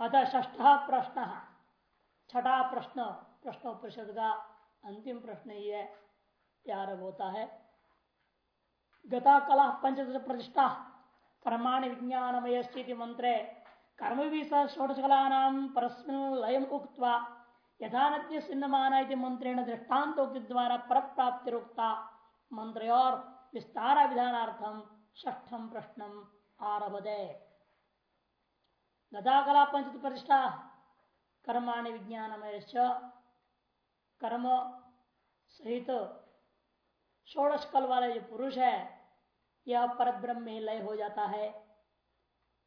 अतः ष्ठ प्रश्न। छठा प्रश्न प्रश्नोपरिषद का अंतिम प्रश्न है आरभ होता है। गता कला पंचदश प्रतिष्ठा, कर्माण विज्ञानमय स्थिति मंत्रे कर्म भी षोडशकला परस्मिन लय उक्त यथा नद्य मंत्रेण दृष्टान्तोक्ति द्वारा पर प्राप्ति रुक्ता मंत्र और विस्तार विधानार्थम ष्ठम प्रश्न आरभदे गता कला पंचदश प्रतिष्ठा कर्माणि विज्ञानमय कर्म सहित षोड़श कल वाला जो पुरुष है, यह पर ब्रह्म में लय हो जाता है।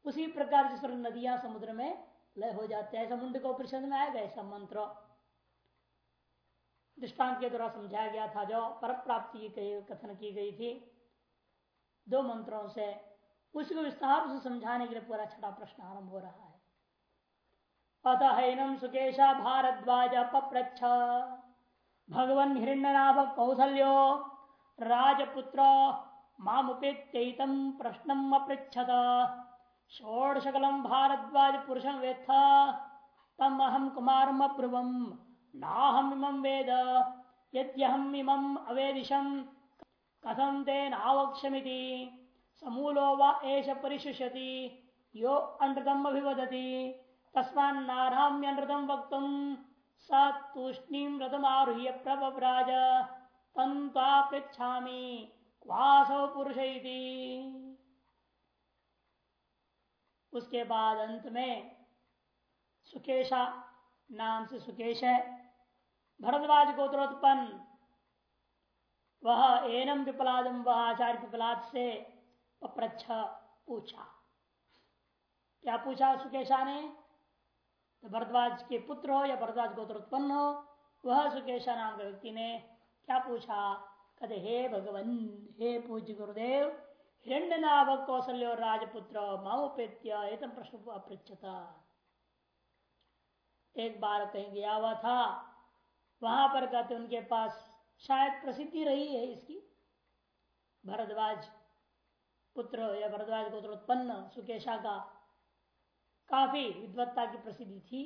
उसी प्रकार जिस नदियाँ समुद्र में लय हो जाते हैं ऐसा को परिषद में आएगा ऐसा मंत्र। दृष्टांत के द्वारा समझाया गया था, जो पर प्राप्ति की कथन की गई थी। दो मंत्रों से उसको विस्तार से समझाने के लिए पूरा छठा प्रश्न आरंभ हो रहा है। अतः हैनम सुकेशा भारद्वाज पप्रच्छ भगवन हिरण्यनाभ कौसल्यो राजपुत्र मामुपेत्यम प्रश्न अपृछत षोडशकलम भारद्वाज पुरुषम वेत्थ। तम अहम कुमार अब्रुवम। नाहम वेद। यद्यहम इमम अवेदिशम। कथम ते नावक्षमिति समूलो वा एष परिशुष्यति। यो अनृतम अभिवदति। तस्मान्नाराम्यनृतम वक्त स तूष्णीम रथमारुह्य प्रभ्राज तंता पृछा क्वासव पुरुष उसके बाद अंत में सुकेशा, नाम से सुकेश है, भरद्वाज गोत्रोत्पन्न। वह एनम पिपलादम वह आचार्य पिपलाद से पप्रच्छ पूछा। क्या पूछा सुकेशा ने? तो भरद्वाज के पुत्र हो या भरद्वाज गोत्र उत्पन्न हो, वह सुकेशा नाम के व्यक्ति ने क्या पूछा? कहते, हे भगवान, हे पूज्य गुरुदेव हिरण्य नाभक कौशल्य और राजपुत्र माओपेत्य प्रश्न अपृछता एक बार कहीं गया हुआ था, वहाँ पर कहते, उनके पास शायद प्रसिद्धि रही है इसकी। भरद्वाज पुत्र या भरद्वाज गोत्र उत्पन्न सुकेशा का काफ़ी विद्वत्ता की प्रसिद्धि थी।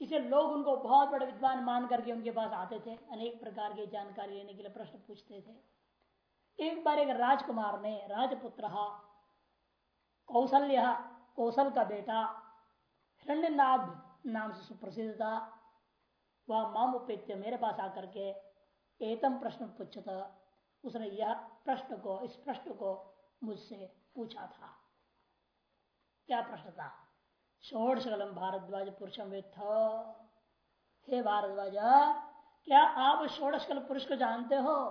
इसे लोग उनको बहुत बड़े विद्वान मान करके उनके पास आते थे, अनेक प्रकार की जानकारी लेने के लिए प्रश्न पूछते थे। एक बार एक राजकुमार ने राजपुत्र कौशल्य कौशल का बेटा हिरण्यनाभ नाम से सुप्रसिद्ध था। वह माम उपेत्य मेरे पास आकर के एतम प्रश्न पूछता, उसने यह प्रश्न को, इस प्रश्न को मुझसे पूछा था। क्या प्रश्न था? षोड़शकलम भारद्वाज पुरुषम वेत्थ। हे भारद्वाज, क्या आप षोड़शकल पुरुष को जानते हो?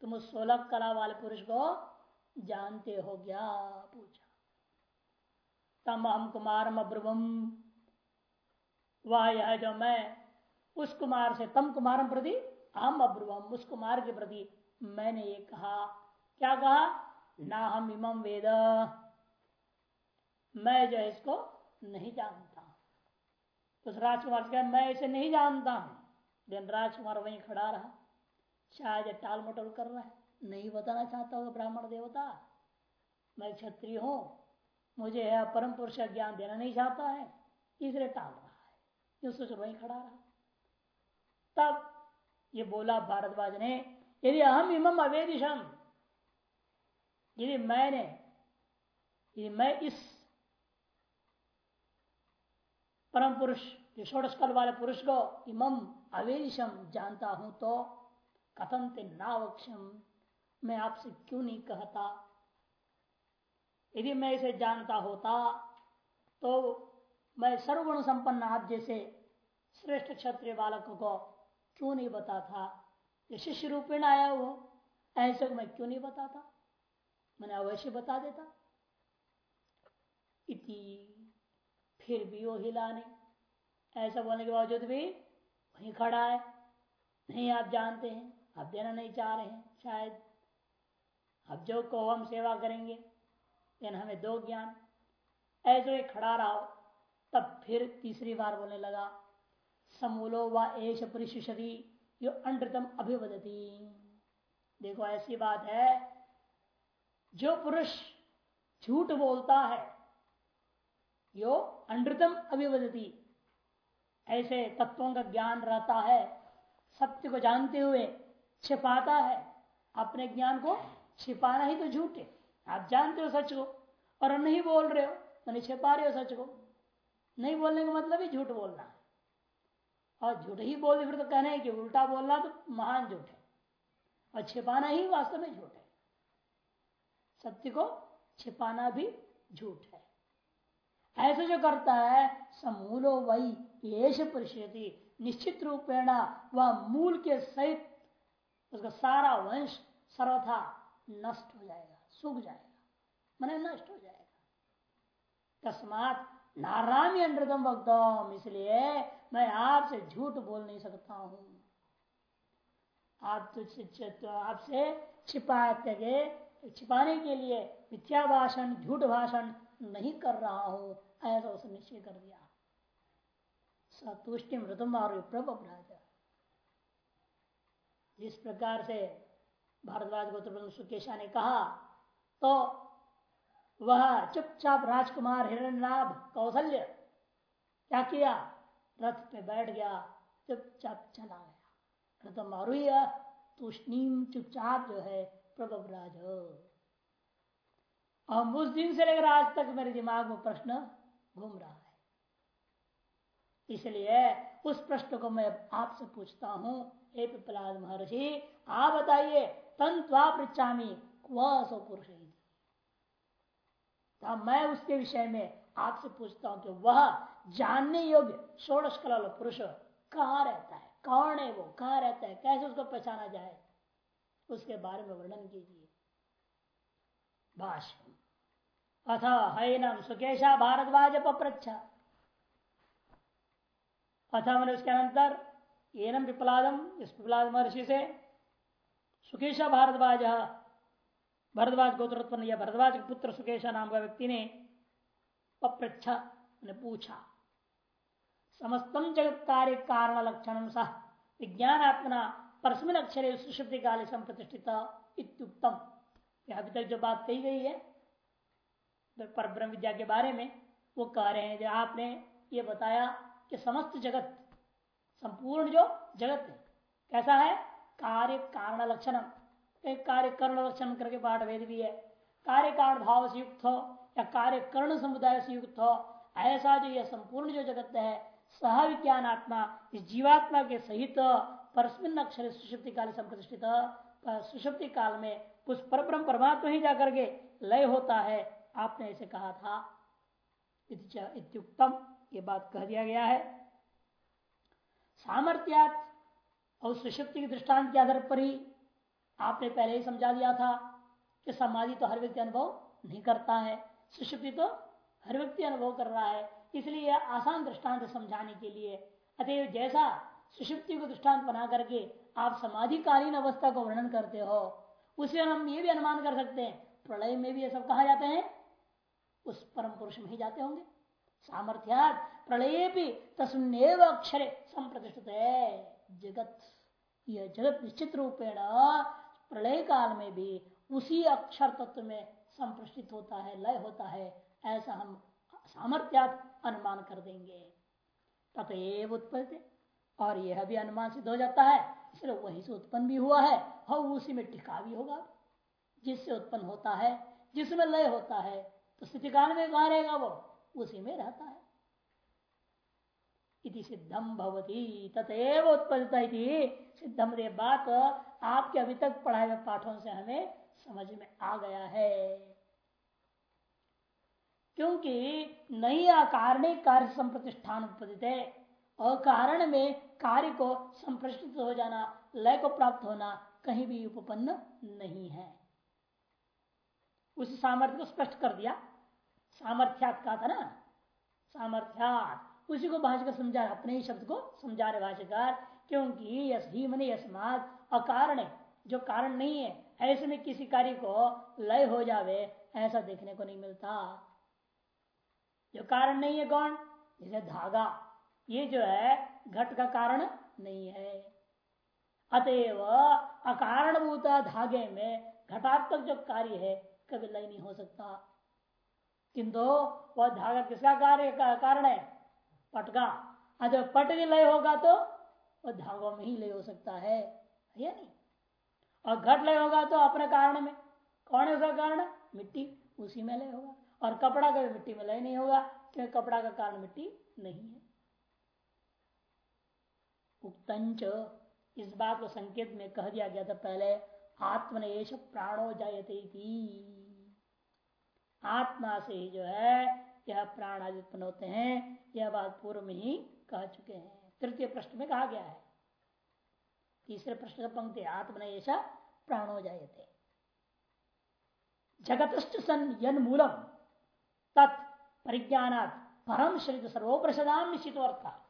तुम उस सोलह कला वाले पुरुष को जानते हो क्या? पूछा। तम हम कुमार अब्रुवम वह यह जो मैं, उस कुमार से तम कुमार प्रति हम अब्रुवम। उस कुमार के प्रति मैंने ये कहा क्या कहा? ना हम इमम वेद। मैं जो इसको नहीं जानता। उस राजकुमार से मैं इसे नहीं जानता। हूँ लेकिन राजकुमार वहीं खड़ा रहा। शायद टाल मटोल कर रहा है। नहीं बताना चाहता होगा ब्राह्मण देवता। मैं क्षत्रिय हूँ। मुझे परम पुरुष ज्ञान देना नहीं चाहता है। इसलिए टाल रहा है। सोच वहीं खड़ा रहा। तब ये बोला भारद्वाज ने, यदि अहम इमम अवेदिशम यदि मैंने यदि मैं इस परम पुरुष, जो षोड़श कल वाले पुरुष को इमम अवेशम जानता हूँ तो कथम ते नावक्षम मैं आपसे क्यों नहीं कहता? यदि मैं इसे जानता होता तो मैं सर्वगुण संपन्न आप जैसे श्रेष्ठ क्षत्रिय बालक को क्यों नहीं बता था ये शिष्य रूपेण आया वो ऐसे मैं क्यों नहीं बताता? मैंने अवश्य बता देता। इति फिर भी वो हिला नहीं। ऐसा बोलने के बावजूद भी वहीं खड़ा है। नहीं आप जानते हैं, आप देना नहीं चाह रहे हैं, शायद। अब जो को हम सेवा करेंगे, लेकिन हमें दो ज्ञान। ऐसे खड़ा रहा, तब फिर तीसरी बार बोलने लगा, समूलो व एश परिशुषति यो अंडतम अभिवदती। देखो, ऐसी बात है जो पुरुष झूठ बोलता है, यो अनृतम अभिवदती। ऐसे तत्वों का ज्ञान रहता है, सत्य को जानते हुए छिपाता है। अपने ज्ञान को छिपाना ही तो झूठ है। आप जानते हो सच को और नहीं बोल रहे हो तो नहीं छिपा रहे हो सच को। नहीं बोलने का मतलब ही झूठ बोलना है। और झूठ ही बोल फिर तो कहने कि उल्टा बोलना तो महान झूठ है। और छिपाना ही वास्तव में झूठ है। सत्य को छिपाना भी झूठ है। ऐसे जो करता है, समूलो वही येष परिषति निश्चित रूपेण वह मूल के सहित उसका सारा वंश सर्वथा नष्ट हो जाएगा, सूख जाएगा, मैंने नष्ट हो जाएगा। तस्मात नारामी अनृतम भक्तम इसलिए मैं आपसे झूठ बोल नहीं सकता हूँ। आप आपसे छिपाते छिपाने के लिए मिथ्या भाषण, झूठ भाषण नहीं कर रहा हूँ, ऐसा उसने निश्चय कर दिया। सतुष्टि मृतम और प्रभराज जिस प्रकार से भारद्वाज गौतम सुकेशा ने कहा तो वह चुपचाप राजकुमार हिरण्यनाभ कौशल्य क्या किया? रथ पे बैठ गया, चुपचाप चला गया। रथ मारू तूष्णीम चुपचाप जो है प्रभराज हम उस दिन से लेकर आज तक मेरे दिमाग में प्रश्न घूम रहा है। इसलिए उस प्रश्न को मैं आपसे पूछता हूँ। हे पिपलाद महर्षि, आप बताइए तंत्वा पृछामी सो पुरुष। मैं उसके विषय में आपसे पूछता हूँ कि वह जानने योग्य षोड़श कला पुरुष कहाँ रहता है? कौन है वो? कहाँ रहता है? कैसे उसको पहचाना जाए? उसके बारे में वर्णन कीजिए। भाष्य। अथ हैनम सुकेशा भारद्वाज पप्रच्छा। अथ मैंने उसके अंतर एनम पिपलादम इस पिपलाद महर्षि से सुकेशा भारद्वाज, भरद्वाज गोत्रोत्पन्न या भरद्वाज के पुत्र सुकेशा नाम का व्यक्ति ने पप्रच्छा ने पूछा। समस्तम जगत कार्य कारण लक्षण सह विज्ञानात्मना परस्मिन अक्षर सुषुप्ति काल संप्रतिष्ठित इत्युक्तम अभी तक जो बात कही गई है पर ब्रह्म विद्या के बारे में, वो कह रहे हैं जो आपने ये बताया कि समस्त जगत, संपूर्ण जो जगत है, कैसा है? कार्य कारण लक्षण कार्य कर्ण लक्षण करके पाठ वेद भी है। कार्य कारण भाव से युक्त हो, या कार्य कर्ण समुदाय से युक्त हो, ऐसा जो यह संपूर्ण जो जगत है, सह विज्ञान आत्मा इस जीवात्मा के सहित परस्मिन अक्षर सुषुप्ति काल संप्रतिष्ठित सुषुप्ति काल में उस परब्रह्म परमात्मा ही जाकर के लय होता है, आपने ऐसे कहा था। इत्युक्तम, ये बात कह दिया गया है। सामर्थ्यात और सुषुप्ति के दृष्टांत के आधार पर ही आपने पहले ही समझा दिया था कि समाधि तो हर व्यक्ति अनुभव नहीं करता है। सुषुप्ति तो हर व्यक्ति अनुभव कर रहा है। इसलिए आसान दृष्टांत समझाने के लिए अतः जैसा सुषुप्ति को दृष्टांत बना करके आप समाधिकालीन अवस्था को वर्णन करते हो, उसे हम ये भी अनुमान कर सकते हैं, प्रलय में भी ये सब कहा जाते हैं? उस परम पुरुष में ही जाते होंगे। सामर्थ्यात प्रलय भी तस्मेव अक्षरे संप्रतिष्ठित। है जगत, यह जगत निश्चित रूपेण प्रलय काल में भी उसी अक्षर तत्व में संप्रष्टित होता है, लय होता है, ऐसा हम सामर्थ्यात अनुमान कर देंगे। ततएव उत्पत्ति। और यह भी अनुमान सिद्ध हो जाता है, इसलिए वही से उत्पन्न भी हुआ है, और उसी में टिका भी होगा। जिससे उत्पन्न होता है, जिसमें लय होता है तो स्थिति काल में कहा रहेगा वो? उसी में रहता है। इति सिद्धम भवती, तथेव उत्पदित सिद्धम ये बात आपके अभी तक पढ़ाए हुए पाठों से हमें समझ में आ गया है। क्योंकि नई अकारणे कार्य संप्रतिष्ठान उत्पदित है। अकारण में कार्य को संप्रष्टित हो जाना, लय को प्राप्त होना कहीं भी उपपन्न नहीं है। उस सामर्थ्य को स्पष्ट कर दिया। सामर्थ्यात का था ना? सामर्थ्यात। उसी को भाषा समझा, अपने ही शब्द को समझा रहे भाष्यकार, क्योंकि यस ही मन यस्मात अकारण जो कारण नहीं है, ऐसे में किसी कार्य को लय हो जावे, ऐसा देखने को नहीं मिलता। जो कारण नहीं है कौन? जैसे धागा। ये जो है, घट का कारण नहीं है। अतएव अकारणभूत धागे में घटात्मक जो कार्य है, कभी लय नहीं हो सकता। किंतु वह धागा किसका कार्य का कारण है? पट का। अगर पट भी लय होगा तो वह धागों में ही लय हो सकता है। या नहीं? और घट लय होगा तो अपने कारण में। कौन है उसका कारण? मिट्टी, उसी में लय होगा। और कपड़ा का मिट्टी में लय नहीं होगा, क्योंकि कपड़ा का कारण मिट्टी नहीं है। उक्तंच इस बात को संकेत में कह दिया गया था पहले आत्मनेश प्राणो जायते थी आत्मा से ही जो है, यह प्राण आदि उत्पन्न होते हैं, यह बात पूर्व में ही कह चुके हैं। तृतीय प्रश्न में कहा गया है। तीसरे प्रश्न का पंक्ति आत्मनेश प्राणो जायते। जगत सन यन मूलम तत् परिज्ञात परम शरीर सर्वोपरिषदाम निश्चित अर्थ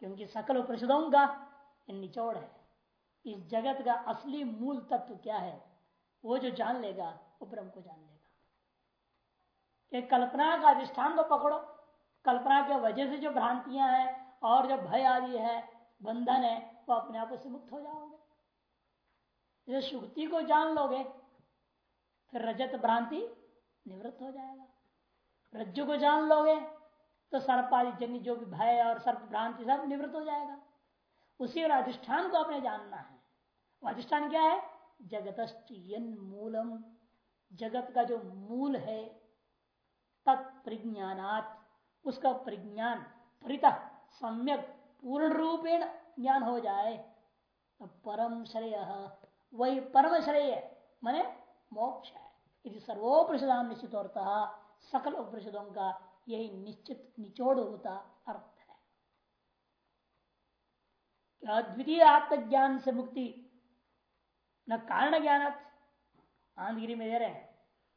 क्योंकि सकल उपनिषदों का निचोड़ है। इस जगत का असली मूल तत्व क्या है? वो जो जान लेगा, वो ब्रह्म को जान लेगा। कि कल्पना का अधिष्ठान को पकड़ो। कल्पना के वजह से जो भ्रांतियाँ हैं और जो भय आदि है, बंधन है, वो अपने आप से मुक्त हो जाओगे। जैसे शुक्ति को जान लोगे, फिर रजत भ्रांति निवृत्त हो जाएगा। रज्जु को जान लोगे तो सर्प आदि जन्य जो भी भय और सर्प भ्रांति सब निवृत्त हो जाएगा। उसी और अधिष्ठान को अपने जानना है। वो अधिष्ठान क्या है? जगत मूलम जगत का जो मूल है तत्प्रज्ञात उसका प्रज्ञान परित सम्यक पूर्ण रूपेण ज्ञान हो जाए। तो परम श्रेय, वही परम श्रेय, माने मोक्ष है। यदि सर्वोपरिषदान निश्चित सकल उपनिषदों का यही निश्चित निचोड़ होता अर्थ है। अद्वितीय आत्मज्ञान से मुक्ति न कारण ज्ञान आंधगिरी में दे रहे हैं।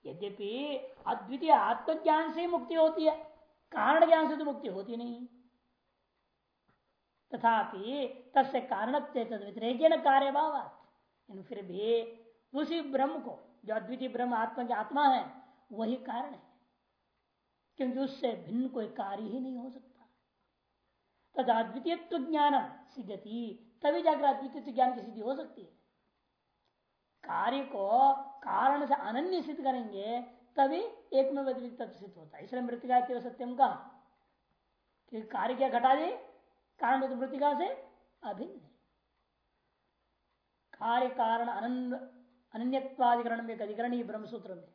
यद्यपि अद्वितीय आत्मज्ञान से मुक्ति होती है, कारण ज्ञान से तो मुक्ति होती नहीं। तथापि तस्य कारण व्यतिरेक कार्य भाव फिर भी उसी ब्रह्म को, जो अद्वितीय ब्रह्म आत्मा की आत्मा है, वही कारण है। क्योंकि उससे भिन्न कोई कार्य ही नहीं हो सकता। तथा अद्वितीय ज्ञान सिद्धति तभी जाकर अद्वितीय ज्ञान की सिद्धि हो सकती है। कार्य को कारण से अनन्य सिद्ध करेंगे, तभी एक में अद्वित तत्व सिद्ध होता है। इसलिए मृतिका के सत्यम कहा कि कार्य क्या घटा दे? कारण तो मृतिका से अभिन्न कार्य कारण अनन्य अन्यवाधिकरण में अधिकरण ही ब्रह्मसूत्र में।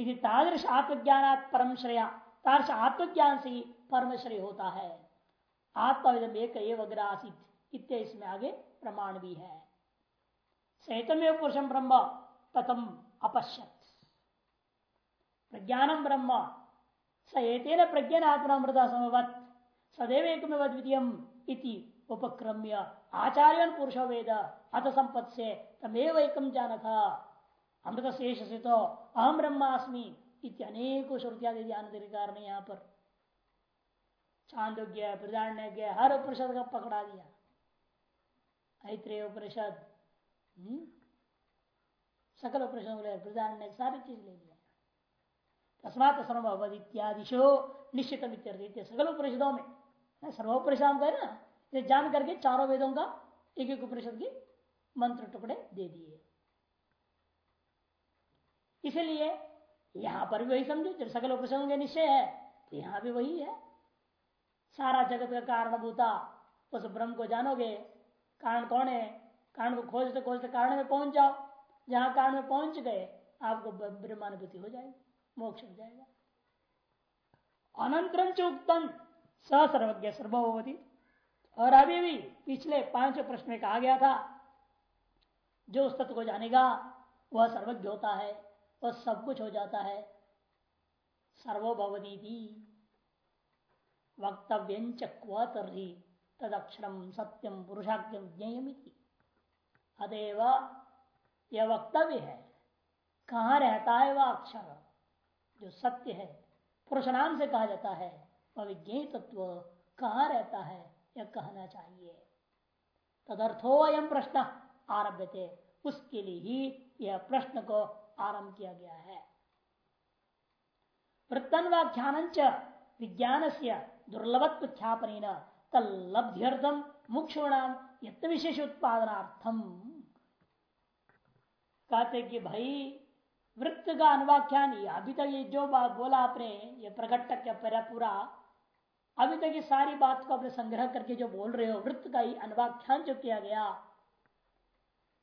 यदि तादृश आत्मज्ञान परम श्रेया तादृश आत्मज्ञान से ही परम श्रेय होता है। आत्मविदम एक आसित इत्य इसमें आगे प्रमाण भी है। सहितमेव पुरुषम ब्रह्म, ततम अपश्यत। प्रज्ञानम ब्रह्म। सहेतेन प्रज्ञान आत्मामृत समवत। सदैव एकमेव द्वितीय उपक्रम्य आचार्य पुरुष वेद। अथ संपत् से तमेव एकम जान था अमृत शेष से तो अहम ब्रह्मास्मि अनेकों श्रुतियादि ध्यान कारण यहाँ पर छांदोग्य प्रधान्य हर उपनिषद का पकड़ा दिया। ऐत्रेय उपनिषद हम्म? सकल उपनिषद प्रधान्य सारी चीज़ ले लिया। तस्मात सर्वभवद इत्यादिशो निश्चित सकल उपनिषदों में सर्वोपनिषद कह ना जान करके चारों वेदों का एक एक उपनिषद की मंत्र टुकड़े दे दिए। इसलिए यहाँ पर भी वही समझो, जब सकल के निश्चय है तो यहाँ भी वही है। सारा जगत का कारण भूता उस ब्रह्म को जानोगे, कारण कौन है? कारण को खोजते खोजते कारण में पहुँच जाओ। जहाँ कारण में पहुँच गए, आपको ब्रह्मानुभूति हो जाएगी, मोक्ष हो जाएगा। अनंतरम चुक्तम सर्वज्ञ सर्वभवती और अभी भी पिछले पाँच प्रश्न में कहा गया था, जो उस तत्व को जानेगा, वह सर्वज्ञ होता है। वह सब कुछ हो जाता है। सर्वभवती थी वक्तव्य तरी तदक्षरम सत्यम पुरुषाख्यम ज्ञेयमिति। अतएव यह वक्तव्य है। कहा रहता है वह अक्षर? जो सत्य है, पुरुष नाम से कहा जाता है, वह विज्ञेय तत्व कहा रहता है, यह कहना चाहिए। तदर्थो अयम प्रश्न आरभ्य उसके लिए ही यह प्रश्न को आरंभ किया गया है। वृत्तन व्याख्यान विज्ञान से दुर्लभत्व ख्यापन तलब्ध्यर्थम मुक्षुणाम यत्न विशेष उत्पादनार्थम कहते कि भाई वृत्त का अनुवाख्यान अभी तक ये जो बात बोला आपने ये प्रकट पूरा अभी तक ये सारी बात को अपने संग्रह करके जो बोल रहे हो, वृत्त का ही अनुवाख्यान जो किया गया।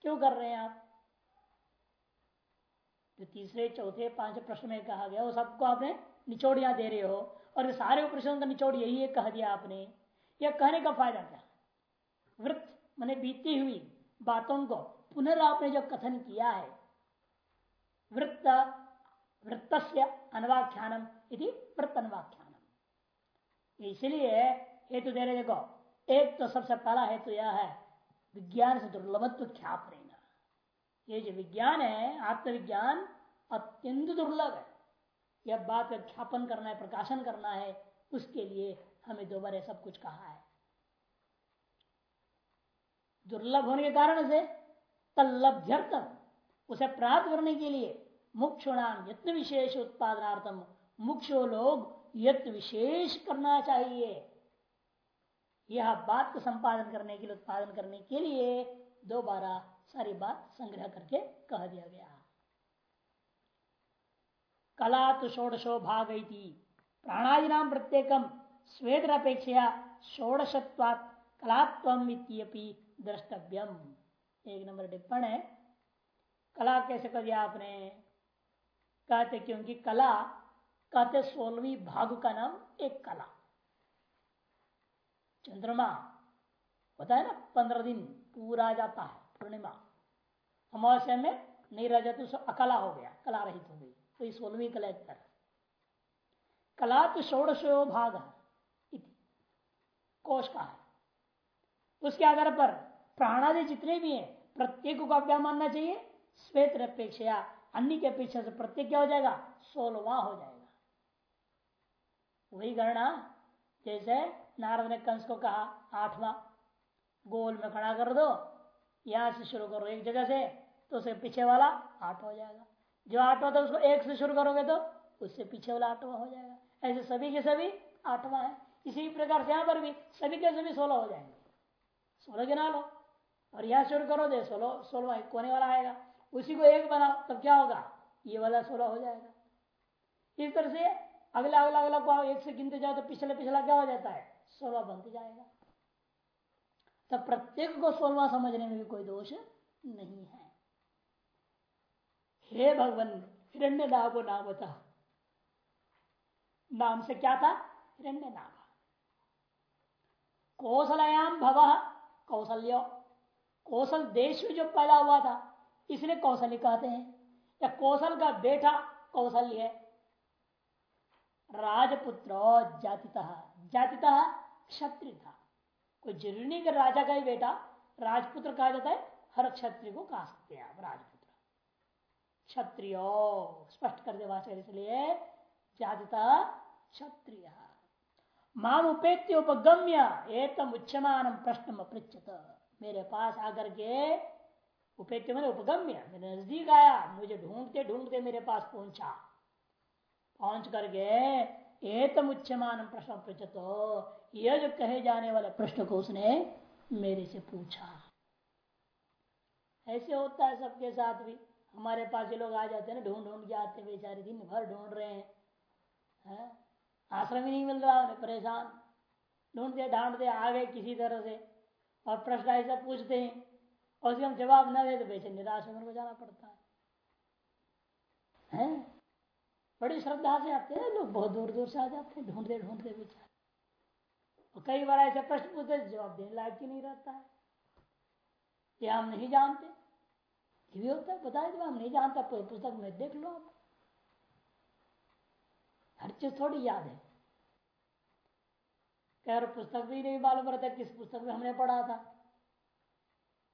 क्यों कर रहे हैं आप? जो तीसरे, चौथे पाँच प्रश्न में कहा गया, वो सबको आपने निचोड़िया दे रहे हो, और सारे प्रश्नों का निचोड़ यही है कह दिया आपने। यह कहने का फ़ायदा क्या? वृत्त, मैंने बीती हुई बातों को पुनर् आपने जो कथन किया है, वृत्त वृत्त अनुवाख्यानम यदि वृत्त अनुवाख्यानम इसलिए हेतु दे रहे देखो, एक तो सबसे पहला हेतु यह है, विज्ञान से दुर्लभत्व ख्याप रहना ये जो विज्ञान है, आत्मविज्ञान अत्यंत दुर्लभ है। यह बात ख्यापन करना है, प्रकाशन करना है, उसके लिए हमें दोबारा सब कुछ कहा है। दुर्लभ होने के कारण से तल्लभ्यर्थम, उसे प्राप्त करने के लिए मुक्षुणाम यत्न विशेष उत्पादनार्थम, मुक्षो लोग यत्न विशेष करना चाहिए। यह बात को संपादन करने के लिए, उत्पादन करने के लिए दोबारा सारी बात संग्रह करके कह दिया गया। कला तो षोडशो भाग प्राणादि नाम प्रत्येकम स्वेद अपेक्षा षोडशत्वात् कलात्व द्रष्टव्यम। एक नंबर टिप्पण है। कला कैसे कर दिया आपने? कहते क्योंकि कला, कहते सोलहवीं भाग का नाम एक कला। चंद्रमा होता है ना, पंद्रह दिन पूरा जाता है। पूर्णिमा। अमावस्या में नहीं रह जाती तो अकला हो गया, कला रहित हो गई। तो ये सोलहवीं कला तरह कला तो षोड़शो भाग है कोश का है। उसके आधार पर प्राणादि जितने भी हैं, प्रत्येक को क्या मानना चाहिए? श्वेत अपेक्षा अन्य की अपेक्षा से प्रत्येक क्या हो जाएगा? सोलवा हो जाएगा। वही गणना, जैसे नारद ने कंस को कहा, आठवां, गोल में खड़ा कर दो यहाँ से शुरू करो, एक जगह से तो उसे पीछे वाला आठ हो जाएगा। जो आठवा था उसको एक से शुरू करोगे तो उससे पीछे वाला आठवा हो जाएगा। ऐसे सभी के सभी आठवां है। इसी प्रकार से यहाँ पर भी सभी के सभी सोलह हो जाएँगे। सोलह गिना लो और यहाँ शुरू करो, दे सोलह सोलह कोने वाला आएगा। उसी को एक बनाओ, तब क्या होगा? ये वाला सोलह हो जाएगा। इस तरह से अगला अगला अगला को एक से गिनते जाओ तो पिछले, पिछला क्या हो जाता है? सोलह बनते जाएगा। तब प्रत्येक को सोलवा समझने में भी कोई दोष नहीं है। हे भगवान हिरण्य नाभो नाम था नाम से क्या था? हिरण्य नाभ कौशलयाम भव, कौशल्य। कौशल देश में जो पैदा हुआ था इसलिए कौशल्य कहते हैं। या कौशल का बेटा कौशल्य है। राजपुत्र जातिता जातिता क्षत्रिय था कोई ज़रूरी नहीं कि राजा का ही बेटा राजपुत्र कहा जाता है, हर क्षत्रिय को कहा सकते हैं आप, राजपुत्र। क्षत्रिय, स्पष्ट कर दे वाचक इसलिए, जातिता क्षत्रिय। माम उपेत्य उपगम्य, एतम उच्चमान प्रश्न पृछत मेरे पास आकर के उपेत्य मैंने उपगम्य मेरे नज़दीक आया, मुझे ढूंढते ढूंढते मेरे पास पहुँचा। पहुँच करके एतम उच्चमान प्रश्न पृछत यह जो कहे जाने वाले प्रश्न को उसने मेरे से पूछा। ऐसे होता है सबके साथ भी। हमारे पास ये लोग आ जाते हैं ना ढूंढ ढूंढ के आते बेचारे दिन भर ढूंढ रहे हैं। है? आश्रम ही नहीं मिल रहा उन्हें परेशान। ढूंढते ढांढते आ गए किसी तरह से। और प्रश्न ऐसा पूछते हैं और उसके हम जवाब न दे तो बेचे निराश होकर जाना पड़ता है, है? बड़ी श्रद्धा से आते हैं लोग बहुत दूर दूर से आ जाते हैं ढूंढते ढूंढते बेचारे और कई बार ऐसे प्रश्न पूछते जवाब देने लायक ही नहीं रहता है। ये हम नहीं जानते। ये भी होता है, बताए जब हम नहीं जानता पुस्तक में देख लो आप। हर चीज़ थोड़ी याद है। कह पुस्तक भी नहीं मालूम रहता किस पुस्तक में हमने पढ़ा था।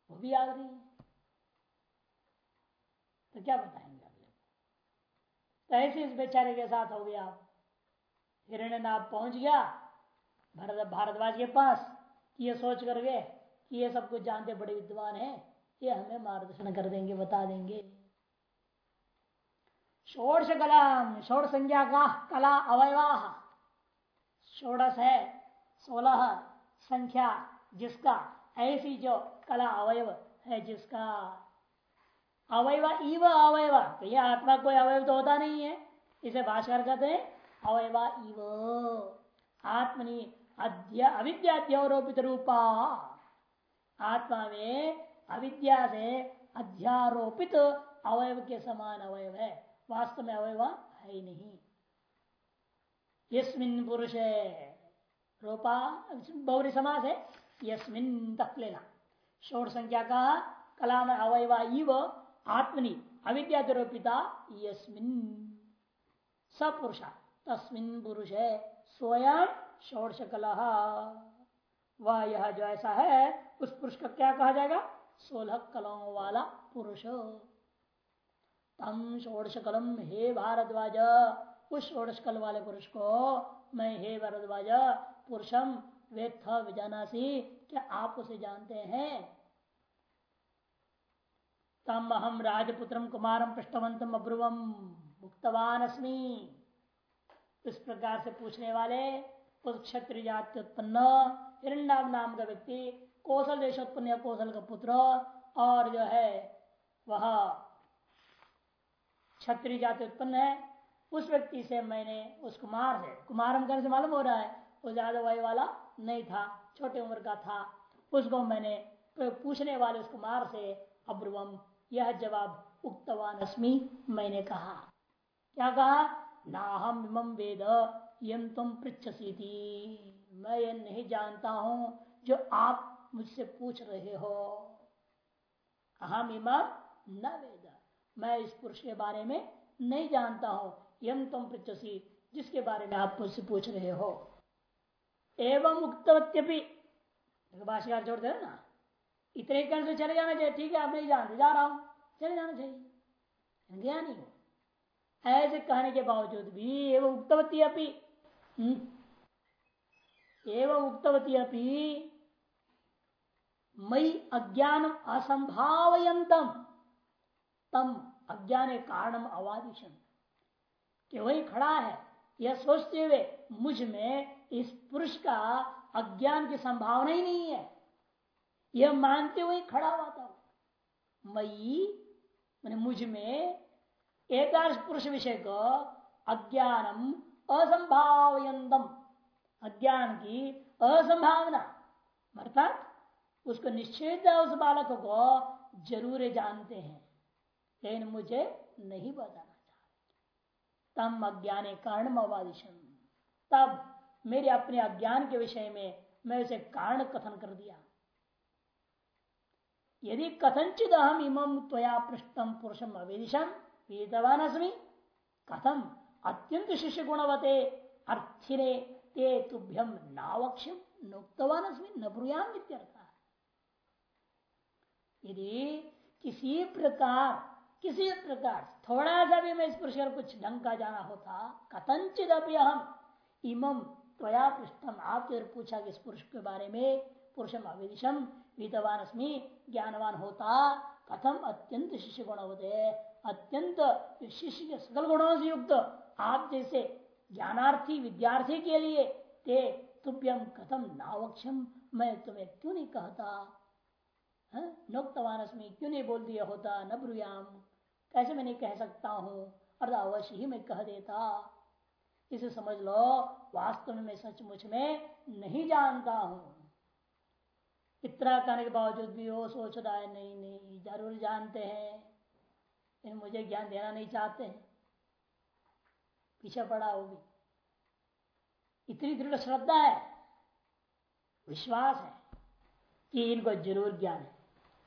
वो भी याद नहीं तो क्या बताएँगे ऐसे इस बेचारे के साथ हो गया। हिरण्य नाथ पहुँच गया। भरत, भारद्वाज के पास ये सोच कर गए कि ये सब कुछ जानते, बड़े विद्वान हैं, ये हमें मार्गदर्शन कर देंगे, बता देंगे। षोड़श कला षोड़ संज्ञा का कला अवयवाह षोड़श है, सोलह संख्या जिसका, ऐसी जो कला अवयव है जिसका। अवयवा, इव अवयवा। तो ये आत्मा कोई अवयव तो होता नहीं है। इसे भाषकर कहते हैं अवयवा, इव। आत्मनि अध्य अविद्यारोपित रूपा। आत्मा में अविद्या से अध्यारोपित अवयव के समान अवयव है। वास्तव में अवयव है ही नहीं। यस्मिन पुरुष रूपा, बहुरी समास है। यस्मिन तक लेना शोर संख्या का कला में अवयवा, इव आत्मनि अविद्यारोपिता यस्मिन सपुरुषा, तस्मिन पुरुष है स्वयं षोड़श कला वह, यह जो ऐसा है, उस पुरुष का क्या कहा जाएगा? सोलह कलों वाला पुरुष। तम षोड़श कलम हे भारद्वाज, उस षोड़श कल वाले पुरुष को मैं हे भारद्वाज, पुरुषम वेत्थ विजानासी, क्या आप उसे जानते हैं? तम अहम राजपुत्र कुमारम पृष्ठवंतम अब्रुवम मुक्तवान अस्मी इस प्रकार से पूछने वाले उस क्षत्रिय जाति उत्पन्न हिरण्यम नाम का व्यक्ति, कौशल देशोत्पन्न कौशल का पुत्र, और जो है, वह क्षत्रिय जाति उत्पन्न है। उस व्यक्ति से मैंने, उस कुमार से, कुमारम करने से मालूम हो रहा है? वो ज़्यादा वय वाला नहीं था, छोटे उम्र का था। उसको मैंने पूछने वाले उस कुमार से अब्रुवम यह जवाब उक्तवान अस्मी। मैंने कहा, क्या कहा? ना हम इमम वेद यम तुम पृछसी थी मैं ये नहीं जानता हूँ जो आप मुझसे पूछ रहे हो। अहम इमम न वेद। मैं इस पुरुष के बारे में नहीं जानता हूँ। यम तुम पृछसी जिसके बारे में आप मुझसे पूछ रहे हो। एवं उक्तवत्यपि। भाषाकार जोड़ दे ना। इतने कण से चले जाना चाहिए। ठीक है आप नहीं जानते जा रहा हूँ। चले जाना चाहिए। गया नहीं हो ऐसे कहने के बावजूद भी एवं उक्तवती हम्म, एवं उक्तवती अपी। मई अज्ञान असंभावयंतम। तम अज्ञान कारणम अवादिशन कि वही खड़ा है। यह सोचते हुए मुझमें इस पुरुष का अज्ञान की संभावना ही नहीं है। यह मानते हुए खड़ा हुआ था। मई, मैंने मुझमें एकादश पुरुष विषय को अज्ञानम असंभावयंतम। अज्ञान की असंभावना। अर्थात उसको निश्चित उस बालक को ज़रूर जानते हैं। लेकिन मुझे नहीं बताना चाहते। तम अज्ञान कारण अवादिशन तब मेरे अपने अज्ञान के विषय में मैं उसे कारण कथन कर दिया। यदि कथनचित अहम इमम त्वया पृष्ठम पुरुषम अवेदिशम पीतवान अस्मी कथम अत्यंत शिष्य गुणवते अर्थिने ते तुभ्यम नावक्ष्यम नोक्तवान अस्मी न ब्रुयाम यदि किसी प्रकार किसी प्रकार थोड़ा सा भी मैं इस पुरुष पर कुछ ढंग का जाना होता कथनचित अभी हम इमम त्वया पृष्ठम आपके पूछा कि इस पुरुष के बारे में पुरुषम अविदिशम वितवान अस्मी ज्ञानवान होता। कथम अत्यंत शिष्य गुण होते अत्यंत शिष्य के सकल गुणों से युक्त। आप जैसे ज्ञानार्थी विद्यार्थी के लिए ते तुभ्यम कथम नावक्षम मैं तुम्हें क्यों नहीं कहता? नोक्तवान क्यों नहीं बोल दिया होता? न ब्रुयाम। कैसे मैं नहीं कह सकता हूँ? अर्थ अवश्य ही मैं कह देता। इसे समझ लो। वास्तव में मैं सचमुच में नहीं जानता हूँ। इतना कहने के बावजूद भी वो सोच रहा है, नहीं नहीं, ज़रूर जानते हैं। लेकिन मुझे ज्ञान देना नहीं चाहते हैं। पीछे पड़ा वो भी। इतनी दृढ़ श्रद्धा है, विश्वास है कि इनको ज़रूर ज्ञान है।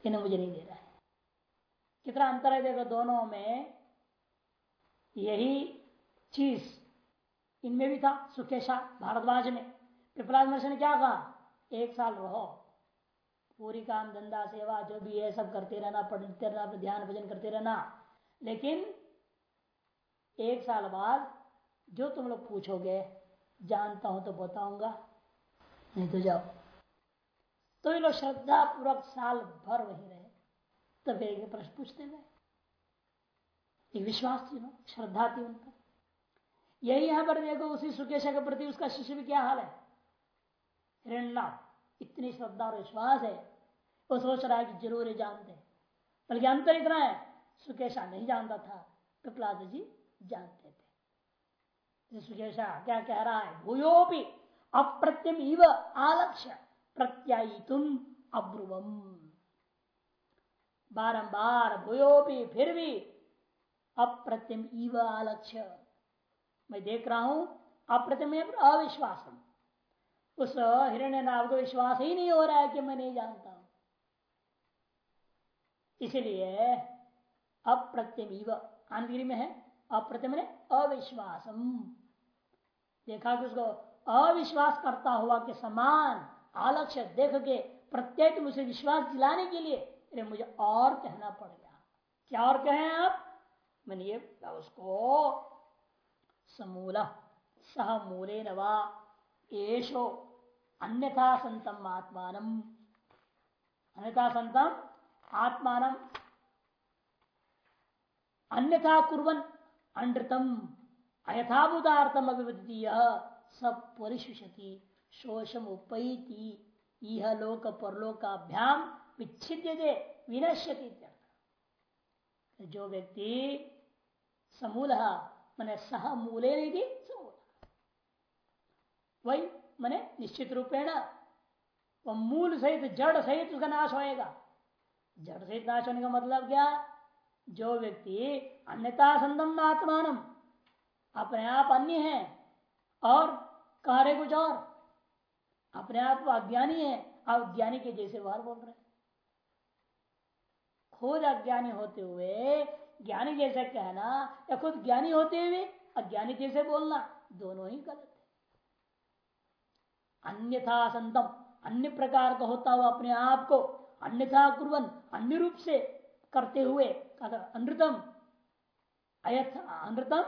इन्हें मुझे नहीं दे रहा है। कितना अंतर है देखो दोनों में। यही चीज़ इनमें भी था, सुखेशा, भारद्वाज में। पिपलाद महर्षि ने क्या कहा? एक साल रहो। पूरी काम, धंधा, सेवा, जो भी है, सब करते रहना, पढ़ते रहना ध्यान, भजन करते रहना। लेकिन एक साल बाद जो तुम लोग पूछोगे, जानता हूँ तो बताऊँगा, नहीं तो जाओ। तो ये लोग श्रद्धा पूर्वक साल भर वही रहे। तब एक प्रश्न पूछते गए। एक विश्वास थी ना श्रद्धा थी उनका। यही यहाँ पर देखो, उसी सुकेश के प्रति उसका शिष्य भी क्या हाल है? हिरण्यनाथ। इतनी श्रद्धा और विश्वास है। वो सोच रहा है कि ज़रूर ही जानते हैं। बल्कि अंतर इतना है, सुकेशा नहीं जानता था प्रहलाद जी जानते थे। सुकेशा क्या कह रहा है? भूयोपि अप्रत्यम इव आलक्ष्य प्रत्यायी तुम अब्रुवम। बारंबार भूयोपि फिर भी अप्रत्यम इव आलक्ष्य। मैं देख रहा हूँ अप्रतिम अविश्वासम। उस हिरण्य नाम को विश्वास ही नहीं हो रहा है कि मैं नहीं जानता हूँ। इसलिए अप्रत्यम आनगिरी में है, अप्रतिम ने अविश्वासम। देखा कि उसको अविश्वास करता हुआ के समान आलक्ष्य देख के प्रत्येक मुझे विश्वास दिलाने के लिए अरे मुझे और कहना पड़ गया। क्या और कहें आप? मैंने ये उसको समूल, सह मूले नवा एशो अन्यथा संतम आत्मान अन्यथा संतम आत्मान अन्यथा कुरन अनृतम। अयथाभूतार्थम अभिवृद्धि सब परिशुषति। शोषम उपैति यह लोक परलोकाभ्याम विच्छिद्य दे विनश्यति जो व्यक्ति समूल, मैंने सह मूले नहीं थी समूल। वही मैंने निश्चित रूपेण वो मूल सहित, जड़ सहित उसका नाश होएगा। जड़ सहित नाश होने का मतलब क्या? जो व्यक्ति अन्यता संदम आत्मान अपने आप अन्य है और कार्य कुछ और, अपने आप को अज्ञानी है। आप ज्ञानी के जैसे बाहर बोल रहे खुद अज्ञानी होते हुए, ज्ञानी जैसे कहना या खुद ज्ञानी होते हुए अज्ञानी जैसे बोलना, दोनों ही गलत। अन्यथा संतम अन्य प्रकार का होता हुआ अपने आप को अन्यथा कुरन अन्य रूप से करते हुए अनृतम अनृतम,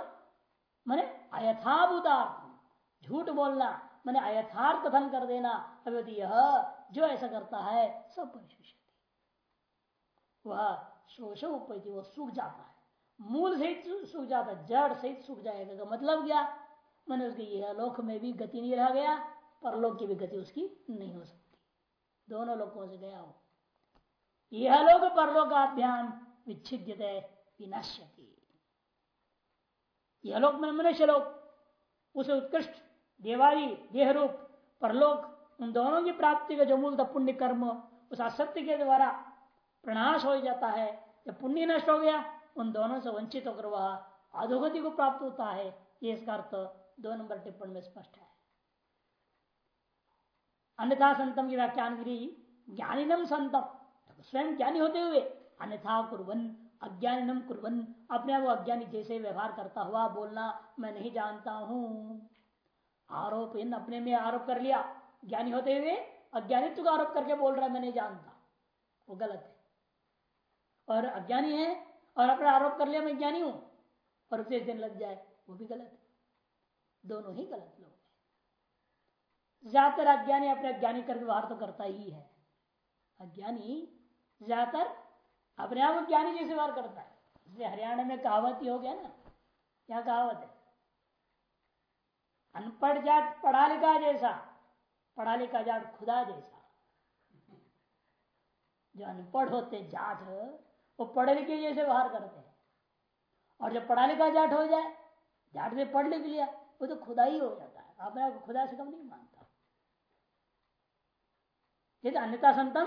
मैंने अयथाभूतार्थ झूठ बोलना, मैंने अयथार्थ कथन कर देना अभी यह, जो ऐसा करता है, सब परिशिष्ट वह शोष उपैती वो सूख जाता है। मूल सहित सूख जाता है, जड़ सहित सूख जाएगा। मतलब क्या? मैंने उसके यह लोक में भी गति नहीं रह गया। परलोक की भी गति उसकी नहीं हो सकती। दोनों लोगों से गया हो। यह लोग परलोकाभ्याम विच्छिद्य विनश्यति। यह लोक में मनुष्य लोग उसे उत्कृष्ट, देवारी देह रूप परलोक, उन दोनों की प्राप्ति का जो मूल पुण्य कर्म उस असत्य के द्वारा प्रणाश हो जाता है। जब पुण्य नष्ट हो गया, उन दोनों से वंचित होकर वह अधोगति को प्राप्त होता है। ये इसका अर्थ दो नंबर टिप्पण में स्पष्ट है। अन्यथा संतम की व्याख्यानगिरी ज्ञानिनम संतम स्वयं ज्ञानी होते हुए, अन्यथा कुरन अज्ञानिनम कुरन अपने आप अज्ञानी जैसे व्यवहार करता हुआ बोलना मैं नहीं जानता हूँ। आरोप इन अपने में आरोप कर लिया। ज्ञानी होते हुए अज्ञानित्व का आरोप करके बोल रहा है, मैं नहीं जानता। वो गलत है। और अज्ञानी है और अपना आरोप कर लिया, मैं ज्ञानी हूँ। और उसे दिन लग जाए, वो भी गलत है। दोनों ही गलत लोग ज़्यादातर अज्ञानी अपने अज्ञानी कर व्यवहार तो करता ही है। अज्ञानी ज़्यादातर अपने आप ज्ञानी जैसे व्यवहार करता है। इसलिए हरियाणा में कहावत ही हो गया ना, क्या कहावत है? अनपढ़ जात पढ़ा लिखा जैसा, पढ़ा लिखा जाट खुदा जैसा। जो अनपढ़ होते जाट वो पढ़े लिखे जैसे व्यवहार करते हैं। और जब पढ़ा लिखा जाट हो जाए जाट से पढ़ लिख लिया, वो तो खुदा ही हो जाता है। अपने आप खुदा से कम नहीं मानता। ये तो अन्यता संतम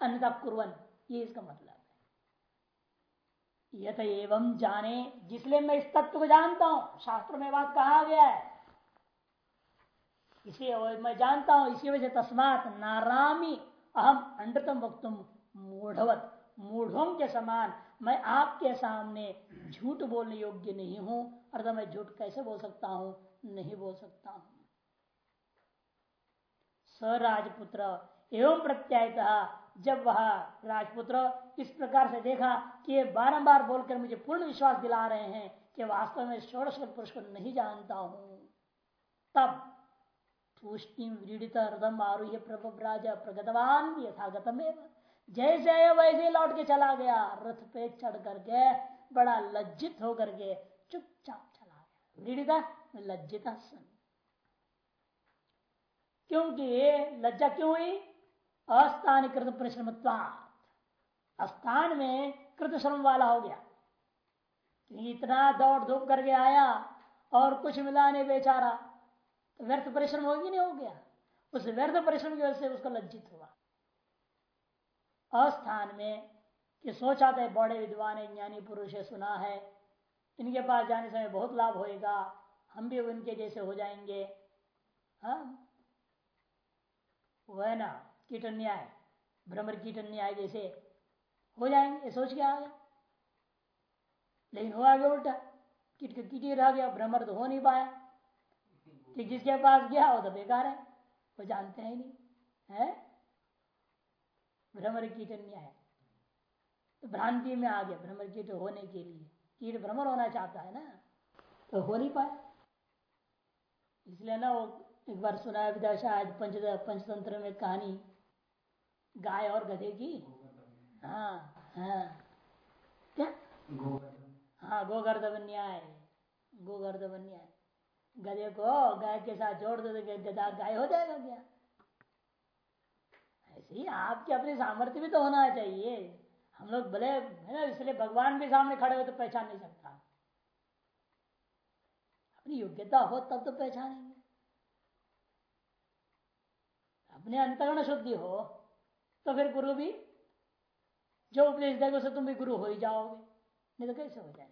अन्यता कुरन ये इसका मतलब है। यथ एवं जाने, जिसलिए मैं इस तत्व को जानता हूँ, शास्त्र में बात कहा गया है। इसे मैं जानता हूँ, इसी वजह तस्मात नारामी अहम अंडतम वक्तुम मूढ़वत। मूढ़ों के समान मैं आपके सामने झूठ बोलने योग्य नहीं हूँ, अर्थात मैं झूठ कैसे बोल सकता हूँ? नहीं बोल सकता हूँ। स एवं प्रत्यायता। जब वह राजपुत्र इस प्रकार से देखा कि ये बारंबार बोलकर मुझे पूर्ण विश्वास दिला रहे हैं कि वास्तव में षोड़श पुरुष को नहीं जानता हूँ। तब तूष्णिम व्रीडित हृदम आरूह्य प्रभु राजा प्रगतवान यथागतम जैसे वैसे लौट के चला गया। रथ पे चढ़ करके बड़ा लज्जित होकर के चुपचाप चला गया। लज्जित सन क्योंकि लज्जा क्यों हुई? अस्थान कृत परिश्रम स्थान में कृत श्रम वाला हो गया। इतना दौड़ धूप करके आया और कुछ मिला नहीं बेचारा तो व्यर्थ परिश्रम होगी नहीं हो गया। उस व्यर्थ परिश्रम की वजह से उसको लज्जित हुआ। अस्थान में कि सोचा था बड़े विद्वान है, ज्ञानी पुरुष है, सुना है, इनके पास जाने से बहुत लाभ होएगा, हम भी उनके जैसे हो जाएँगे। हाँ? वो है ना कीटन न्याय भ्रमर कीटन न्याय जैसे हो जाएँगे सोच के आ गया लेकिन हुआ गया उल्टा, कीट कीटी रह गया, भ्रमर तो हो नहीं पाया। कि जिसके पास गया, वो तो बेकार है, वो जानते हैं नहीं, है? भ्रमर कीटन न्याय। तो भ्रांति में आ गया, भ्रमर कीट होने के लिए। कीट भ्रमर होना चाहता है ना तो हो नहीं पाया। इसलिए ना वो एक बार सुना विदा शायद पंच पंचतंत्र में कहानी गाय और गधे की? हाँ हाँ। क्या? हाँ गोगर्धव न्याय न्याय गधे को गाय के साथ जोड़ दो तो गधा गाय हो जाएगा क्या? ऐसे ही आपके अपने सामर्थ्य भी तो होना चाहिए। हम लोग भले, है ना, इसलिए भगवान के सामने खड़े हो तो पहचान नहीं सकता। अपनी योग्यता हो तब तो पहचानेंगे। अपने अंतरण शुद्धि हो। तो फिर गुरु भी, जो उपदेश देगा उसे तुम भी गुरु हो ही जाओगे। नहीं तो कैसे हो जाए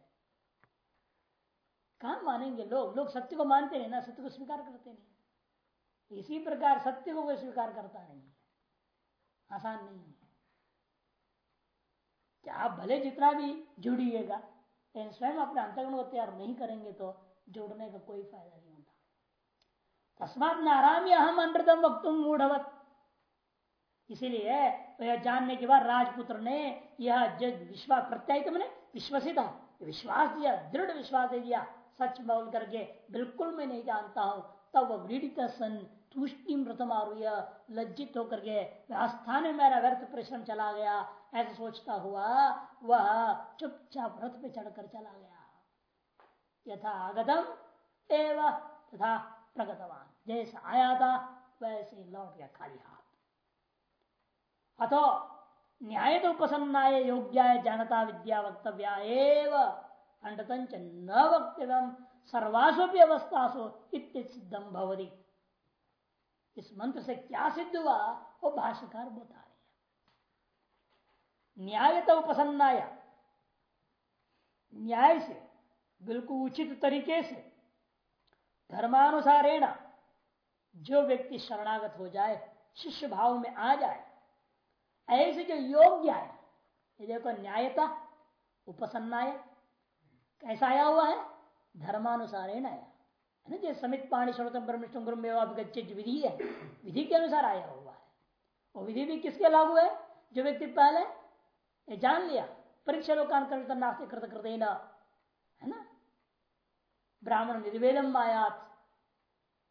कहा मानेंगे लोग? लोग सत्य को मानते नहीं ना, सत्य को स्वीकार करते नहीं इसी प्रकार सत्य को कोई स्वीकार करता नहीं आसान नहीं है। क्या आप भले जितना भी जुड़िएगा, लेकिन स्वयं अपने अंतगुण को तैयार नहीं करेंगे तो जुड़ने का कोई फ़ायदा नहीं होता। तस्मात नाराम हम अनृतम वक्त मूढ़वत। इसीलिए तो यह जानने के बाद राजपुत्र ने यह जग विश्वास प्रत्यायित मैंने विश्वसित, विश्वास दिया, दृढ़ विश्वास दे दिया। सच बोल करके बिल्कुल मैं नहीं जानता हूँ। तब व्रीडित सन तुष्टि प्रथमारूय लज्जित होकर के आस्थान में मेरा व्यर्थ परिश्रम चला गया। ऐसा सोचता हुआ वह चुपचाप रथ पे चढ़कर चला गया। यथा आगतम एवं तथा प्रगतवान। जैसा आया था, वैसे लौट गया खाली हाथ। अथो न्याय तो उपसन्नाय योग्याय जानता विद्या वक्तव्या अंडतंच न वक्तव्य सर्वासु अवस्थासु सिद्धम भवती। इस मंत्र से क्या सिद्ध हुआ? वो भाष्यकार बता रहे न्याय तो उपसन्नाया न्याय से, बिल्कुल उचित तरीके से, धर्मानुसारेण जो व्यक्ति शरणागत हो जाए, शिष्य भाव में आ जाए ऐसे जो योग्य है, ये देखो न्यायता उपसन्नाय कैसा आया हुआ है? धर्मानुसारेण आया। है ना, जो समित पाणी श्रोतम परमिष्टम गुरु विधि है, विधि के अनुसार आया हुआ है। और विधि भी किसके लागू है? जो व्यक्ति पहले, ये जान लिया, परीक्षा लोकान कर नास्ते कृत कृत है ना? ब्राह्मण निर्वेदम आयात,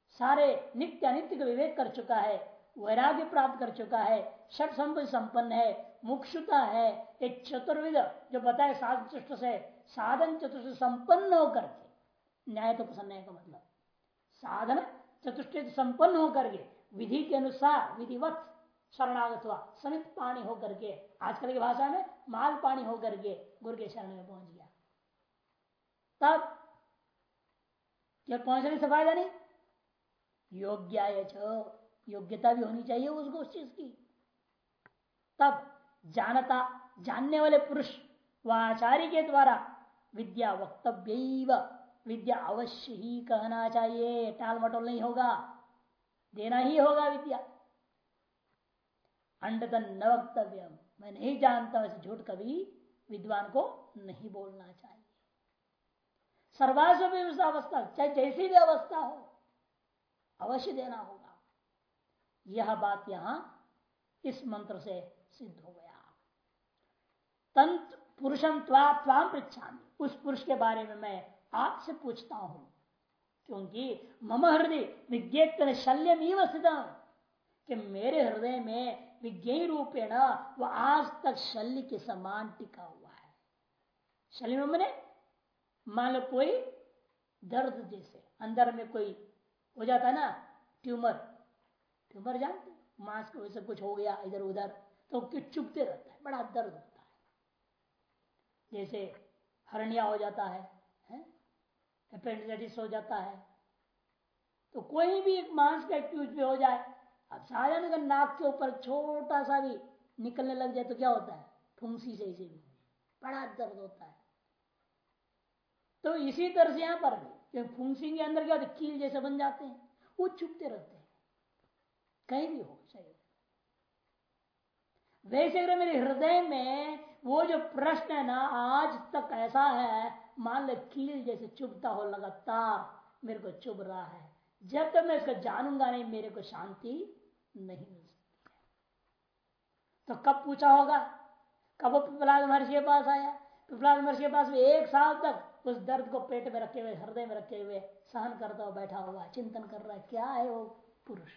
सारे नित्य अनित्य का विवेक कर चुका है वैराग्य प्राप्त कर चुका है, षट संपन्न है, मुक्षुता है, एक चतुर्विद जो बताए साधन चतुष्ट से, साधन चतुष्ट संपन्न होकर के। न्याय तो प्रसन्न का मतलब? साधन चतुष्ट संपन्न होकर के, विधि के अनुसार, विधिवत शरणागत हुआ समित पानी होकर के, आजकल की भाषा में माल पानी होकर के, गुरु के शरण में पहुँच गया। तब क्या पहुँचने से फ़ायदा नहीं? योग्य योग्यता भी होनी चाहिए उसको, उस चीज़ की। तब जानता, जानने वाले पुरुष व आचार्य के द्वारा विद्या वक्तव्य विद्या अवश्य ही कहना चाहिए। टाल मटोल नहीं होगा। देना ही होगा विद्या। अंडतन न वक्तव्य मैं नहीं जानता वैसे झूठ कभी विद्वान को नहीं बोलना चाहिए। सर्वास्व अवस्था, चाहे जैसी भी अवस्था हो, अवश्य देना होगा। यह बात यहाँ इस मंत्र से सिद्ध हो गया। तंत्र पुरुषम त्वा त्वाम पृछा उस पुरुष के बारे में मैं आपसे पूछता हूँ, क्योंकि मम हृदय विज्ञेतन शल्यम स्थित कि मेरे हृदय में विज्ञ रूपेण वह आज तक शल्य के समान टिका हुआ है। शल्य मैंने, मान लो कोई दर्द जैसे, अंदर में कोई हो जाता है ना, ट्यूमर ट्यूमर जानते मांस को वैसे कुछ हो गया इधर उधर तो चुपते रहता है बड़ा दर्द होता है। जैसे हरनिया हो जाता है, हो? जाता है। तो कोई भी एक मांस का एक्यूज भी हो जाए अब साधारण अगर नाक के ऊपर छोटा सा भी निकलने लग जाए तो क्या होता है? फुंसी से इसे भी बड़ा दर्द होता है। तो इसी तरह से यहाँ पर भी फुंसी के अंदर क्या होता है? कील जैसे बन जाते हैं वो चुपते रहते हैं। कहीं भी हो। शरीर वैसे अगर मेरे हृदय में वो जो प्रश्न है ना, आज तक ऐसा है, मान ले कील जैसे चुभता हो लगातार, मेरे को चुभ रहा है, जब तक मैं इसको जानूँगा नहीं, मेरे को शांति नहीं मिल सकती। तो कब पूछा होगा? कब वो पिपलाद महर्षि के पास आया? पिपलाद महर्षि के पास एक साल तक उस दर्द को पेट में रखे हुए, हृदय में रखे हुए, सहन करता हुआ बैठा हुआ, चिंतन कर रहा है, क्या है वो पुरुष?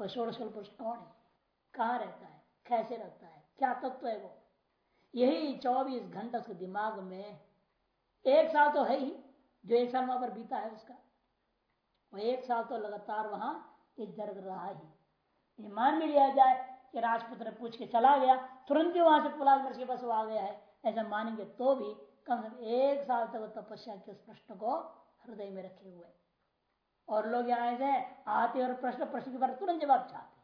वो षोड़शल पुरुष कौन है? कहाँ रहता है? कैसे रहता है? क्या तत्व है वो? यही चौबीस घंटा उसके दिमाग में एक साल तो है ही, जो एक साल वहाँ पर बीता है उसका। वो एक साल तो लगातार वहाँ दर्द रहा ही। मान भी लिया जाए कि राजपुत्र पूछ के चला गया, तुरंत ही वहाँ से पुलाद के पास वो आ गया है। ऐसा मानेंगे तो भी कम से कम एक साल तक तपस्या के उस प्रश्न को हृदय में रखे हुए और लोग यहाँ ऐसे आते और प्रश्न प्रश्न के बारे तुरंत जवाब चाहते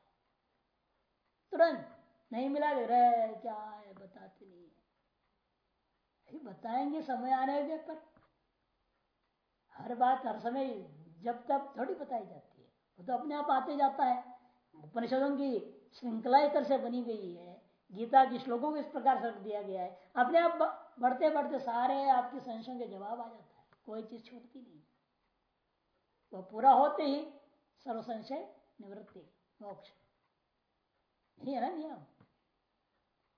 तुरंत नहीं मिला रे क्या है, बताते नहीं है। बताएँगे, समय आने के पर। हर बात, हर समय जब तब थोड़ी बताई जाती है। वो तो अपने आप आते जाता है। उपनिषदों की श्रृंखला इस तरह से बनी गई है। गीता के श्लोकों को इस प्रकार से रख दिया गया है, अपने आप बढ़ते बढ़ते सारे आपके संशयों के जवाब आ जाता है। कोई चीज़ छूटती नहीं। वो पूरा होते ही सर्व संशय निवृत्ति, मोक्ष। है ना नियम।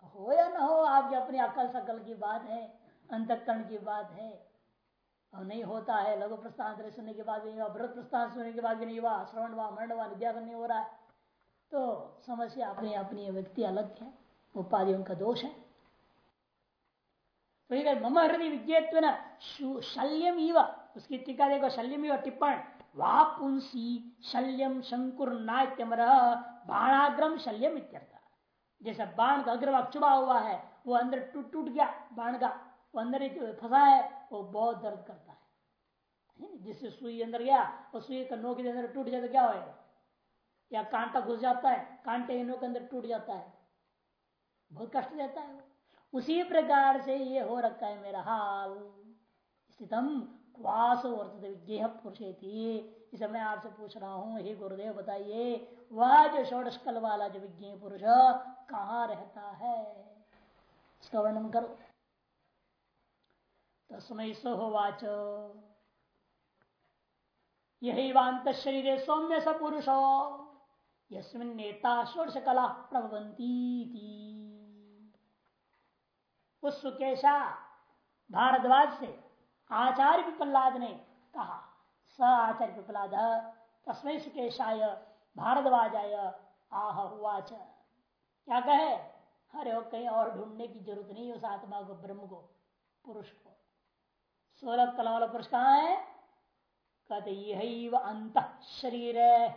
हो या ना हो आपकी अपनी अकल सकल की बात है, अंतकरण की बात है, और नहीं होता है, लघु प्रस्थान सुनने के बाद भी नहीं हुआ प्रस्थान सुनने के बाद भी नहीं हुआ श्रवण हुआ, मरण हुआ, निध्यासन नहीं हो रहा है तो समस्या अपनी अपनी व्यक्ति अलग है उपाधि उनका दोष है। तो मम हृदय विज्ञत्व शल्यम उसकी टीका देखो, शल्यम टिप्पण। वापुंसी शल्यम शंकुर नाट्यमर बाणाग्रम शल्यम इत्यर्थ। जैसा बाण का अग्रभाग चुबा हुआ है, वो अंदर टूट टूट गया, बाण का। वो अंदर फंसा है, वो बहुत दर्द करता है। जिससे सुई अंदर गया और सुई का नोक के अंदर टूट जाए तो क्या होगा या कांटा घुस जाता है कांटे के नोक के अंदर टूट जाता है। बहुत कष्ट देता है उसी प्रकार से ये हो रखा है मेरा हाल। स्थितम क्वास वर्तते विज्ञ पुरुष इसे मैं आपसे पूछ रहा हूँ, हे गुरुदेव, बताइए, वह जो षोडश कल वाला, जो विज्ञ पुरुष, कहाँ रहता है? इसका वर्णन करो। तस्मय सोवाच। यही वांत शरीर सौम्य स पुरुष नेता षोडश कला प्रभवंती उस सुकेशा भारद्वाज से आचार्य प्रहलाद ने कहा। स आचार्य पिपलाद तस्मय सुकेशाय, भारद्वाजाय, आह हुआच क्या कहे? अरे कहीं और ढूँढने की ज़रूरत नहीं उस आत्मा को, ब्रह्म को, पुरुष को। सोलह कला वाला पुरुष कहाँ है? कहते यही अंत शरीर है।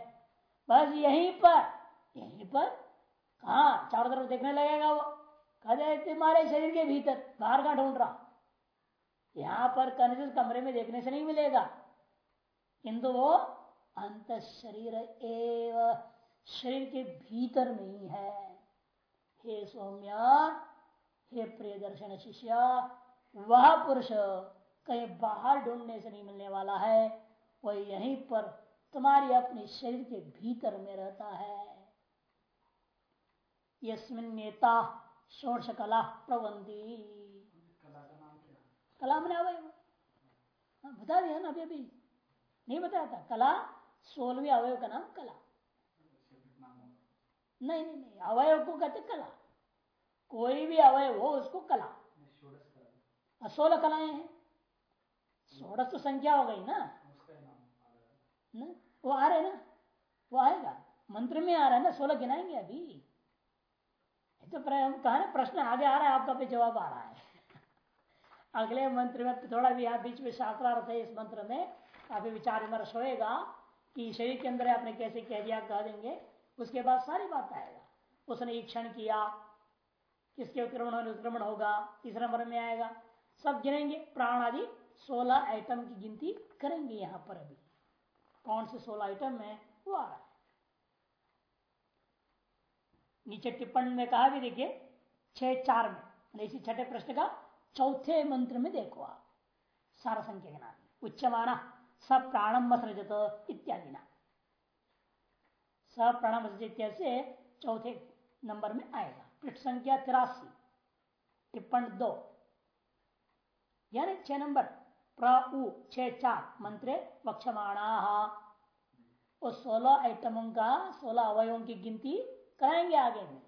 बस यहीं पर यहीं पर कहा? चारों तरफ़ देखने लगेगा वो। कहते, तुम्हारे शरीर के भीतर बाहर का ढूंढ रहा? यहाँ पर कन्फ्यूज़ कमरे में देखने से नहीं मिलेगा। किंतु वो अंत शरीर एव शरीर के भीतर नहीं है हे। सौम्या, हे प्रिय दर्शन शिष्य, वह पुरुष कहीं बाहर ढूँढने से नहीं मिलने वाला है। वह यहीं पर तुम्हारी अपने शरीर के भीतर में रहता है। यस्मिन नेता षोर्ष कला प्रबंधी कला मैंने अवय हाँ, बता दिया ना अभी अभी। नहीं बताया था। कला सोलहवीं अवयव का नाम कला। नहीं नहीं नहीं अवयव को कहते कला। कोई भी अवयव हो उसको कला। सोलह कलाएँ हैं। सोलह तो संख्या हो गई ना। न? वो आ रहे ना। वो आएगा। मंत्र में आ रहा है ना सोलह गिनाएँगे अभी। तो कहा ना प्रश्न आगे आ रहा है आपका पे जवाब आ रहा है। अगले मंत्र में थोड़ा भी यहाँ बीच में शास्त्रार्थ है इस मंत्र में। अभी विचार विमर्श होएगा कि शरीर के अंदर आपने कैसे कह दिया, कह देंगे। उसके बाद सारी बात आएगा। उसने ईक्षण किया, किसके उत्क्रमण उत्क्रमण होगा, तीसरा नंबर में आएगा। सब गिनेंगे। प्राण आदि सोलह आइटम की गिनती करेंगे यहाँ पर अभी। कौन से सोलह आइटम है, वो आ रहा है। नीचे टिप्पणी में कहा भी देखिए, छह चार में इसी छठे प्रश्न का चौथे मंत्र में देखो आप। सारा संख्या के नाम उच्चमाना सब प्राणम सृजत इत्यादि ना सब प्राणम इत्यादि से चौथे नंबर में आएगा। पृष्ठ संख्या तिरासी, टिप्पण दो। यानी छह नंबर, प्रु छ, चार, मंत्र वक्षमाणा। वो सोलह आइटमों का, सोलह अवयों की गिनती करेंगे आगे में।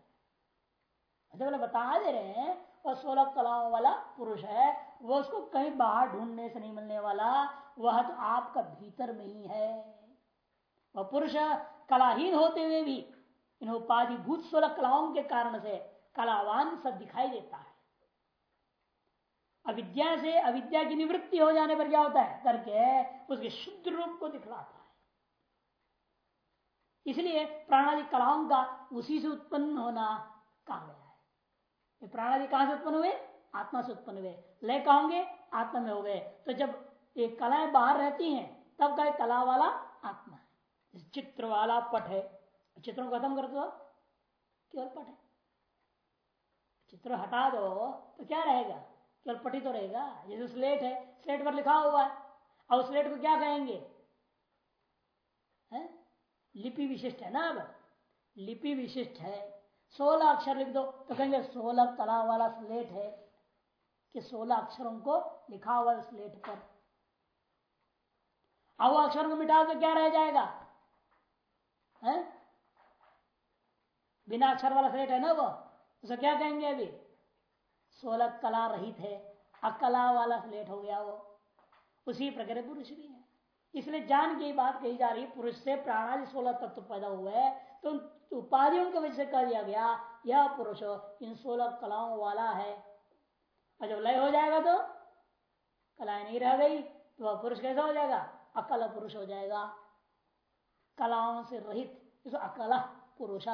बता दे रहे हैं और सोलह कलाओं वाला पुरुष है। वो उसको कहीं बाहर ढूँढने से नहीं मिलने वाला। वह तो आपका भीतर में ही है। वह पुरुष कलाहीन होते हुए भी इन उपाधि भूत सोलह कलाओं के कारण से कलावान सब दिखाई देता है। अविद्या से अविद्या की निवृत्ति हो जाने पर क्या होता है? करके उसके शुद्ध रूप को दिखलाता है। इसलिए प्राणादि कलाओं का उसी से उत्पन्न होना कहा गया है ये प्राणादि कहाँ से उत्पन्न हुए? आत्मा से उत्पन्न हुए। लय कहोगे आत्मा में हो गए तो जब ये कलाएँ बाहर रहती हैं, तब का कला वाला आत्मा है। चित्र वाला पट है। चित्रों को खत्म कर दो। केवल पट है। चित्र हटा दो तो क्या रहेगा? केवल पटी तो रहेगा। जैसे स्लेट है स्लेट पर लिखा हुआ है। और स्लेट को क्या कहेंगे? है? लिपि विशिष्ट है ना अब। लिपि विशिष्ट है। सोलह अक्षर लिख दो तो कहेंगे सोलह कला वाला स्लेट है कि सोलह अक्षरों को लिखा हुआ स्लेट पर। अब अक्षर को मिटा तो क्या रह जाएगा? है? बिना अक्षर वाला स्लेट है ना वो? उसे क्या कहेंगे अभी? सोलह कला रहित है, अकला वाला स्लेट हो गया वो। उसी प्रकार पुरुष भी है। इसलिए जान की बात कही जा रही पुरुष से प्राणादि सोलह तत्व पैदा हुआ है तो उपाधियों की वजह से कह दिया गया, यह पुरुष इन सोलह कलाओं वाला है। और जब लय हो जाएगा तो कलाएँ नहीं रह गई तो वह पुरुष कैसा हो जाएगा? अकल पुरुष हो जाएगा। कलाओं से रहित अकला पुरुष।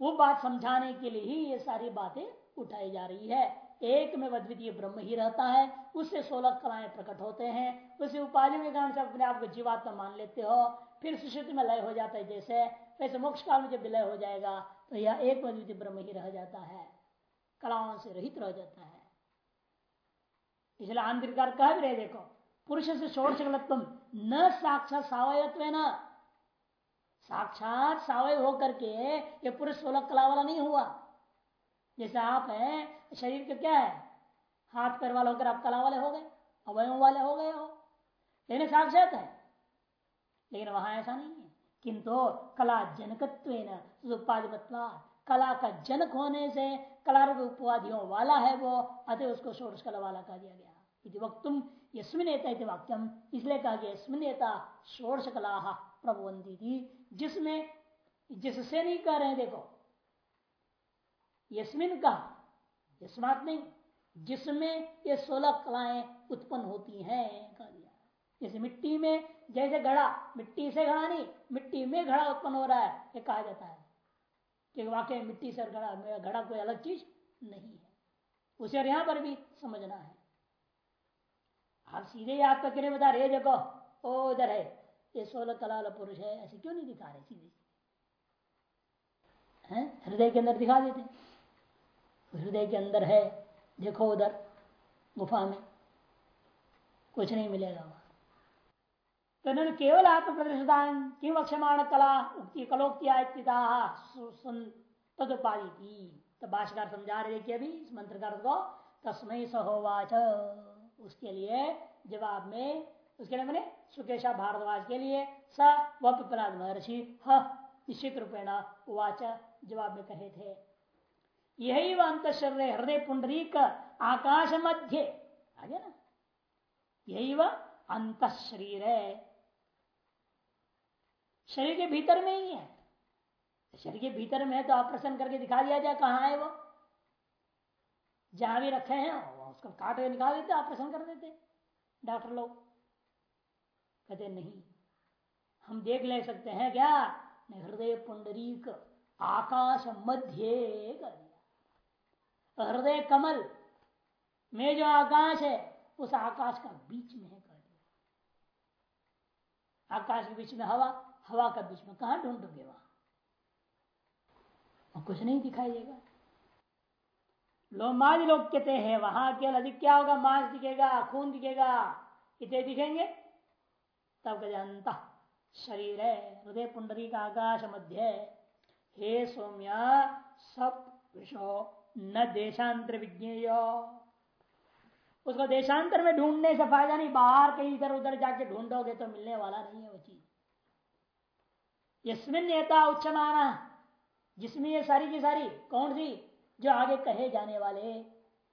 वो बात समझाने के लिए ही ये सारी बातें उठाई जा रही है। एक में अद्वितीय ब्रह्म ही रहता है, उससे सोलह कलाएँ प्रकट होते हैं। उसे उपाधियों के कारण से अपने आप को जीवात्मा मान लेते हो। फिर सुश्रुति में लय हो जाता है, जैसे वैसे मोक्ष काल में जब विलय हो जाएगा तो यह एक अद्वितीय ब्रह्म ही रह जाता है, कलाओं से रहित रह जाता है। इसलिए आंतरिकार कह भी रहे देखो, पुरुष से षोड़ सकलत्व न साक्षात सवयत्व न। साक्षात सावय होकर के ये पुरुष सोलह कला वाला नहीं हुआ। जैसे आप हैं, शरीर का क्या है? हाथ पैर वाला होकर आप कला वाले हो गए अवयों वाले हो गए हो। लेकिन साक्षात है। लेकिन वहाँ ऐसा नहीं है। किंतु कला जनकत्व उपाधिपत्वा कला का जनक होने से कला उपाधियों वाला है वो, अतः उसको षोड़श कला वाला कहा दिया गया। वक्तुम यस्मिन वाक्यम, इसलिए कहा गया, यस्मिन षोड़श कला प्रभुवंती थी जिसमें, जिससे नहीं कह रहे देखो, यस्मिन का यस्मात नहीं, जिसमें ये सोलह कलाएँ उत्पन्न होती हैं, कह जैसे मिट्टी में, जैसे घड़ा मिट्टी से घड़ा नहीं, मिट्टी में घड़ा उत्पन्न हो रहा है, ये कहा जाता है। कि वाकई मिट्टी से घड़ा घड़ा कोई अलग चीज़ नहीं है। उसे और यहाँ पर भी समझना है। आप सीधे याद करके बता रहे देखो, ओ, इधर है, ये सोलह कला पुरुष है, ऐसे क्यों नहीं दिखा रहे सीधे हैं? हृदय के अंदर दिखा देते हृदय के अंदर है, देखो उधर, गुफा में, कुछ नहीं मिलेगा। तो इन्होंने केवल आत्म प्रदर्शदान किम अक्षमाण कला, उक्ति कलोक्तिया तदुपाधि थी तो भाषाकार समझा रहे कि अभी इस मंत्र का को तस्मय सहोवाच। उसके लिए जवाब में, उसके लिए मैंने सुकेशा भारद्वाज के लिए स विपलाद महर्षि ह निश्चित रूपेण उवाच जवाब में कहे थे। यही वह अंत शरीर हृदय पुंडरीक आकाश मध्य। आगे ना? यही वह अंत शरीर है। शरीर के भीतर में ही है। शरीर के भीतर में है तो ऑपरेशन करके दिखा दिया जाए कहा है वो। जहाँ भी रखे हैं उसको काट के निकाल देते ऑपरेशन कर देते। डॉक्टर लोग कहते, नहीं, हम देख ले सकते हैं क्या? हृदय पुंडरीक आकाश मध्य हृदय कमल में जो आकाश है, उस आकाश का बीच में है कर दिया। आकाश के बीच में हवा हवा का बीच में कहा ढूंढोगे वहाँ? कुछ नहीं दिखाई देगा लोमाज लोग कहते हैं, वहाँ केवल अधिक क्या होगा? मांस दिखेगा, खून दिखेगा। इतने दिखेंगे? तब कहते शरीर है, हृदय पुंडरी का आकाश मध्य हे। सौम्य, सब विषो, न देशांतर विज्ञेय। उसको देशांतर में ढूँढने से फ़ायदा नहीं, बाहर कहीं इधर उधर जाके ढूंढोगे तो मिलने वाला नहीं है वो चीज़। यस्मिन नेता उच्चमाना जिसमें ये सारी की सारी, कौन सी? जो आगे कहे जाने वाले।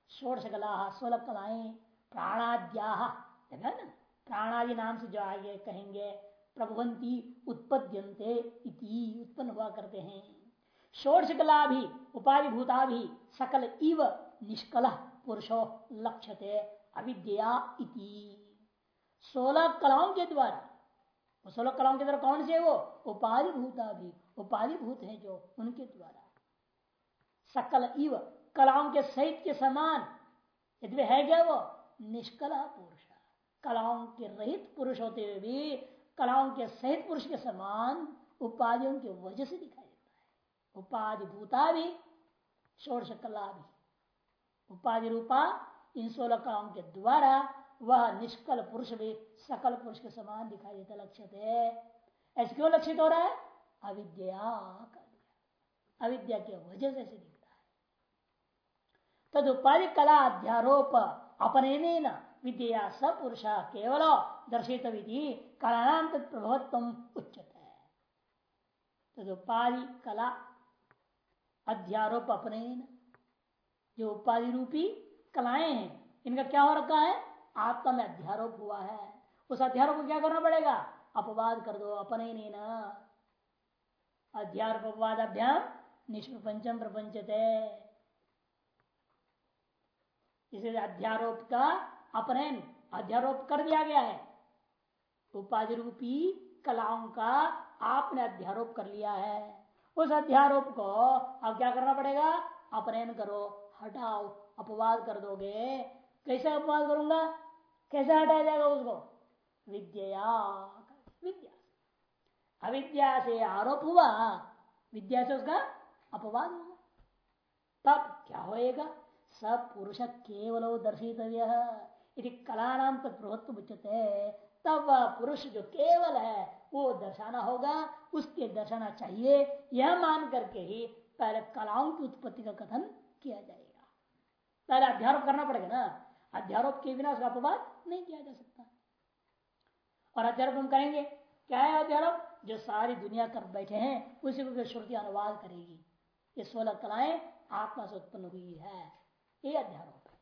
षोड़श कला सोलह कलाएँ प्राणाद्या ना? प्राणादि नाम से जो आगे कहेंगे, प्रभुवंती उत्पद्यंते इति उत्पन्न हुआ करते हैं। षोड़श कला भी उपाधि भूता भी, सकल इव निष्कल पुरुषो लक्ष्यते, अविद्या इति। सोलह कलाओं के द्वारा सोलह कलाओं के द्वारा कौन से है वो? उपाधि भूता भी। उपाधि भूत है जो उनके द्वारा। सकल इव कलाओं के सहित के समान। यदि है क्या वो? निष्कला पुरुष। कलाओं के रहित पुरुष होते हुए भी कलाओं के सहित पुरुष के समान उपाधियों की वजह से दिखाई देता है। उपाधि भूता भी, षोड़श कला भी। उपाधि रूपा इन सोलह कलाओं के द्वारा वह निष्कल पुरुष भी सकल पुरुष के समान दिखाई देता लक्षित है। ऐसे क्यों लक्षित हो रहा है? अविद्या अविद्या की वजह से ऐसे दिखता है। तद उपाधि कला अध्यारोप अपने विद्या स पुरुष केवल दर्शित विधि कलानाम तत्प्रभवत्व उच्चत है तदुपाधि कला अध्यारोप अपने जो उपाधि रूपी कलाएँ हैं, इनका क्या हो रखा है? आत्मा में अध्यारोप हुआ है। उस अध्यारोप को क्या करना पड़ेगा? अपवाद कर दो अपने नहीं ना अध्यारोप, अपवाद, अभ्याम निष्प्रपंचम प्रपंचते। इसे अध्यारोप का अपनयन, अध्यारोप कर दिया गया है। उपाधि रूपी कलाओं का आपने अध्यारोप कर लिया है। उस अध्यारोप को अब क्या करना पड़ेगा? अपनयन करो, हटाओ, अपवाद कर दोगे। कैसे अपवाद करूँगा? कैसे हटाया जाएगा उसको? विद्या विद्या अविद्या से आरोप हुआ, विद्या से उसका अपवाद होगा तब क्या होएगा? सब पुरुष केवल दर्शितव्य यदि कला नाम तत्प्रभुत्व उच्चते तब वह पुरुष जो केवल है, वो दर्शाना होगा। उसके दर्शाना चाहिए, यह मान करके ही पहले कलाओं की उत्पत्ति का कथन किया जाएगा। पहले अध्यारोप करना पड़ेगा ना। अध्यारोप के बिना उसका अपवाद नहीं किया जा सकता। और अध्यारोप हम करेंगे? क्या है अध्यारोप जो सारी दुनिया कर बैठे हैं, उसी को श्रुति अनुवाद करेगी। ये सोलह कलाएँ आत्मा से उत्पन्न हुई है। ये अध्यारोप है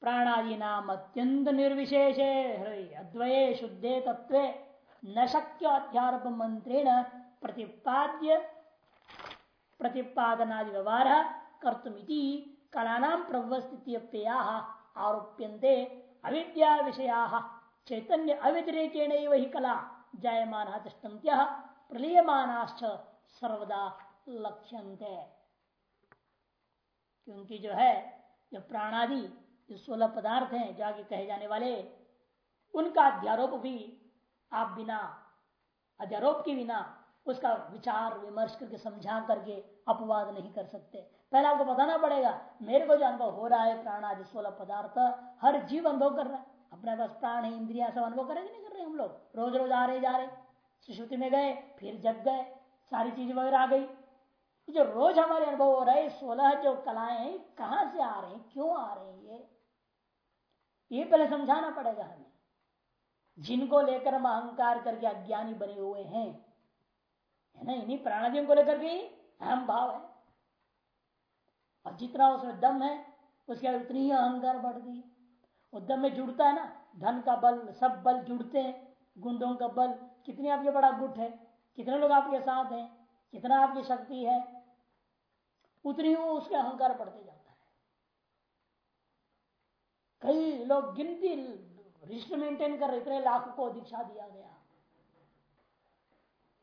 प्राणादि नाम अत्यंत निर्विशेषे अद्वये, शुद्धे तत्व न शक्य अध्यारोप मंत्रेण प्रतिपाद्य प्रतिपादनादि व्यवहार कर्तुमिति कलानाम प्रवस्थिति आरोप्यन्ते अविद्या विषया चैतन्य अविद्रेकेण ही कला। जायमान तिष्ठन्त्य, प्रलीयमानाश्च सर्वदा लक्ष्यन्ते। क्योंकि जो है, जो प्राणादि, जो सोलह पदार्थ हैं जाके कहे जाने वाले, उनका अध्यारोप भी आप बिना, अध्यारोप के बिना उसका विचार, विमर्श करके, समझा करके अपवाद नहीं कर सकते। पहले आपको बताना पड़ेगा, मेरे को जो अनुभव हो रहा है प्राण आदि सोलह पदार्थ, हर जीव अनुभव कर रहा है। अपने पास प्राण है, इंद्रिया सब अनुभव करेंगे, नहीं कर रहे हम लोग। रोज रोज आ रहे, जा रहे। सुश्रुति में गए, फिर जग गए, सारी चीज़ वगैरह आ गई। जो रोज हमारे अनुभव हो रहे सोलह जो कलाएँ हैं, कहाँ से आ रहे हैं, क्यों आ रहे हैं ये? ये पहले समझाना पड़ेगा हमें। जिनको लेकर हम अहंकार करके अज्ञानी बने हुए हैं है ना? इन्हीं प्राणादियों को लेकर भी अहम भाव है। और जितना उसमें दम है, उसके बाद उतनी ही अहंकार बढ़ती वो दम में जुड़ता है ना? धन का बल, सब बल जुड़ते हैं। गुंडों का बल। कितने आपके बड़ा गुट है? कितने लोग आपके साथ हैं? कितना आपकी शक्ति है? उतनी वो उसके अहंकार बढ़ते जाता है। कई लोग गिनती रजिस्टर मेंटेन कर इतने लाखों को दीक्षा दिया गया।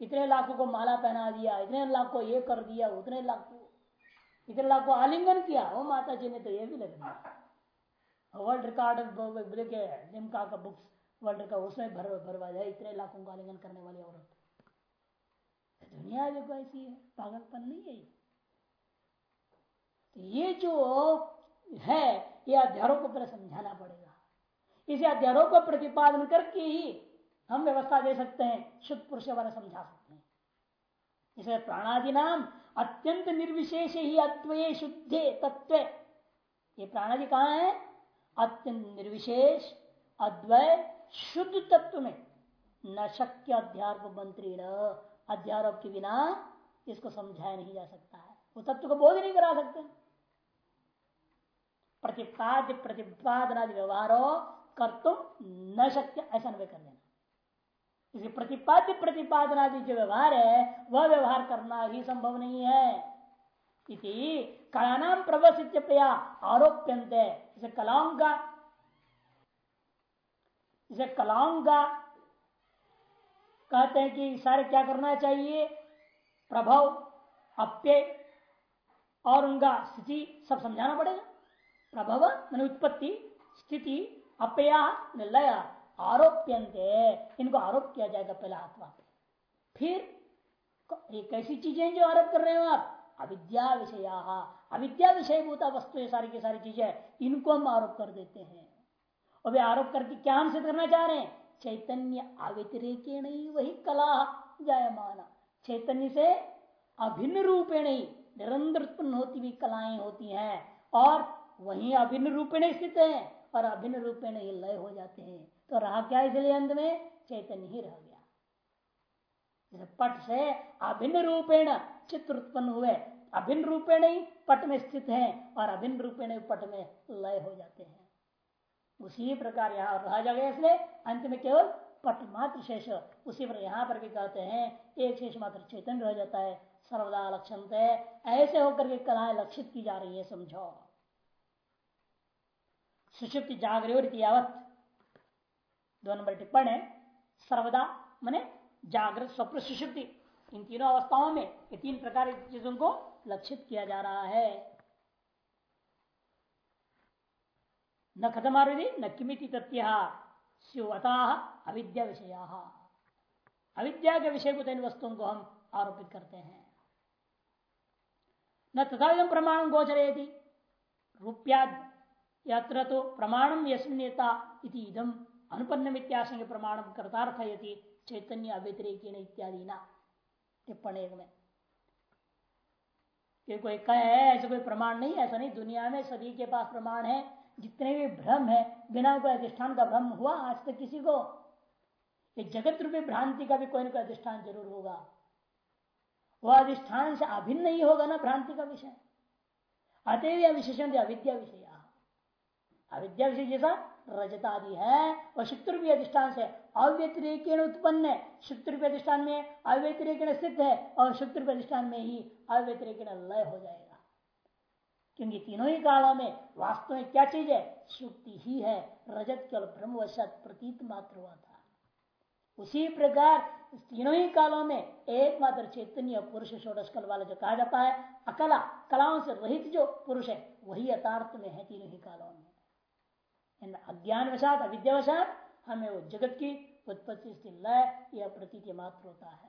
इतने लाखों को माला पहना दिया, इतने लाख को ये कर दिया, उतने लाख को इतने लाख को आलिंगन किया। वो माता जी ने तो ये भी लग दिया वर्ल्ड रिकॉर्ड के बुक्स वर्ल्ड का उसमें भर, भरवा जाए, इतने लाखों का आलिंगन करने वाली औरत। दुनिया देखो ऐसी है? पागलपन नहीं है तो ये जो है, ये अध्यारों को पहले समझाना पड़ेगा। इसे अध्यारों को प्रतिपादन करके ही हम व्यवस्था दे सकते हैं, शुद्ध पुरुष वाले समझा सकते हैं। इसे प्राणादि नाम, अत्यंत निर्विशेष ही अद्वय शुद्धे तत्व ये प्राणादि कहा है? अत्यंत निर्विशेष, अद्वय, शुद्ध तत्व में। न शक्य अध्यारोप मंत्री अध्यारोप के बिना इसको समझाया नहीं जा सकता है। वो तत्व को बोध नहीं करा सकते। प्रतिपाद्य, प्रतिपादनादि व्यवहारो कर तुम न शक्य, ऐसा नवे कर देना इसलिए प्रतिपाद्य प्रतिपादनादि जो व्यवहार है, वह व्यवहार करना ही संभव नहीं है। इति कलानाम प्रवसित्यपया आरोप्यंत इसे कलाओं का इसे कलाओं का कहते हैं कि सारे क्या करना चाहिए? प्रभाव अप्य और उनका स्थिति सब समझाना पड़ेगा। प्रभव, मान उत्पत्ति, स्थिति अपया लय आरोप्यंते, इनको आरोप किया जाएगा पहले आत्मा पे। फिर एक ऐसी चीज़ें जो आरोप कर रहे हो आप? अविद्या विषय अविद्या विषय भूता वस्तु सारी की सारी चीज़ें, इनको हम आरोप कर देते हैं। और वे आरोप करके क्या हम सिद्ध करना चाह रहे हैं? चैतन्य अव्यतिरेक नहीं वही कला जायमाना। चैतन्य से अभिन्न रूपेण ही निरंतर उत्पन्न होती हुई कलाएँ होती हैं और वही अभिन्न रूपेण स्थित है और अभिन्न रूपेण ही लय हो जाते हैं। तो रहा क्या इसलिए अंत में? चैतन्य ही रह गया। पट से अभिन्न रूपेण चित्र उत्पन्न हुए। अभिन्न रूपेण ही पट में स्थित है और अभिन्न रूपेण पट में लय हो जाते हैं। उसी प्रकार यहाँ रह जाएगा इसलिए अंत में केवल पट मात्र शेष। उसी पर यहाँ पर भी कहते हैं, एक शेष मात्र चेतन रह जाता है। सर्वदा लक्षण ऐसे होकर के कलाएँ लक्षित की जा रही है, समझो। सुषुप्ति जागृत यावत दो नंबर टिप्पण है, सर्वदा मने जागृत स्वप्न सुषुप्ति इन तीनों अवस्थाओं में ये तीन प्रकार की चीज़ों को लक्षित किया जा रहा है। न खतमारुदी न किमिति तथ्य स्युवता, अविद्या विषय। अविद्या के विषय को इन वस्तुओं को हम आरोपित करते हैं। न तथा प्रमाण गोचरे रूप्याद यत्र तो प्रमाणम यस्मिनेता इदम। अनुपन्न मित्याशंग प्रमाणम कर्तार्थ यदि चैतन्य अव्यतिरेक इत्यादि ना टिप्पणी में कि कोई कहे ऐसे कोई प्रमाण नहीं ऐसा नहीं। दुनिया में सभी के पास प्रमाण है, जितने भी भ्रम है, बिना कोई अधिष्ठान का भ्रम हुआ आज तक किसी को। ये जगत रूपी भ्रांति का भी कोई ना कोई अधिष्ठान ज़रूर होगा। वह अधिष्ठान से अभिन्न नहीं होगा ना भ्रांति का विषय। अतएव विशेषण अविद्या विषय। अविद्या विषय जैसा रजतादि है, और शुक्र भी अधिष्ठान से अव्यतिरेक उत्पन्न है। शुक्र अधिष्ठान में अव्यतिरेक स्थित है, और शुक्र अधिष्ठान में ही अव्यतिरेक लय हो जाएगा। क्योंकि तीनों ही कालों में वास्तव में क्या चीज़ है? शुक्ति ही है। रजत केवल ब्रह्मवशत प्रतीत मात्र हुआ था। उसी प्रकार तीनों ही कालों में एकमात्र चैतन्य पुरुष षोडश कल वाला जो कहा जाता है, अकला, कलाओं से रहित जो पुरुष है, वही यथार्थ में है तीनों ही कालों में। अज्ञान वशात अविद्यावशात हमें वो जगत की उत्पत्ति लय यह प्रतीति मात्र होता है।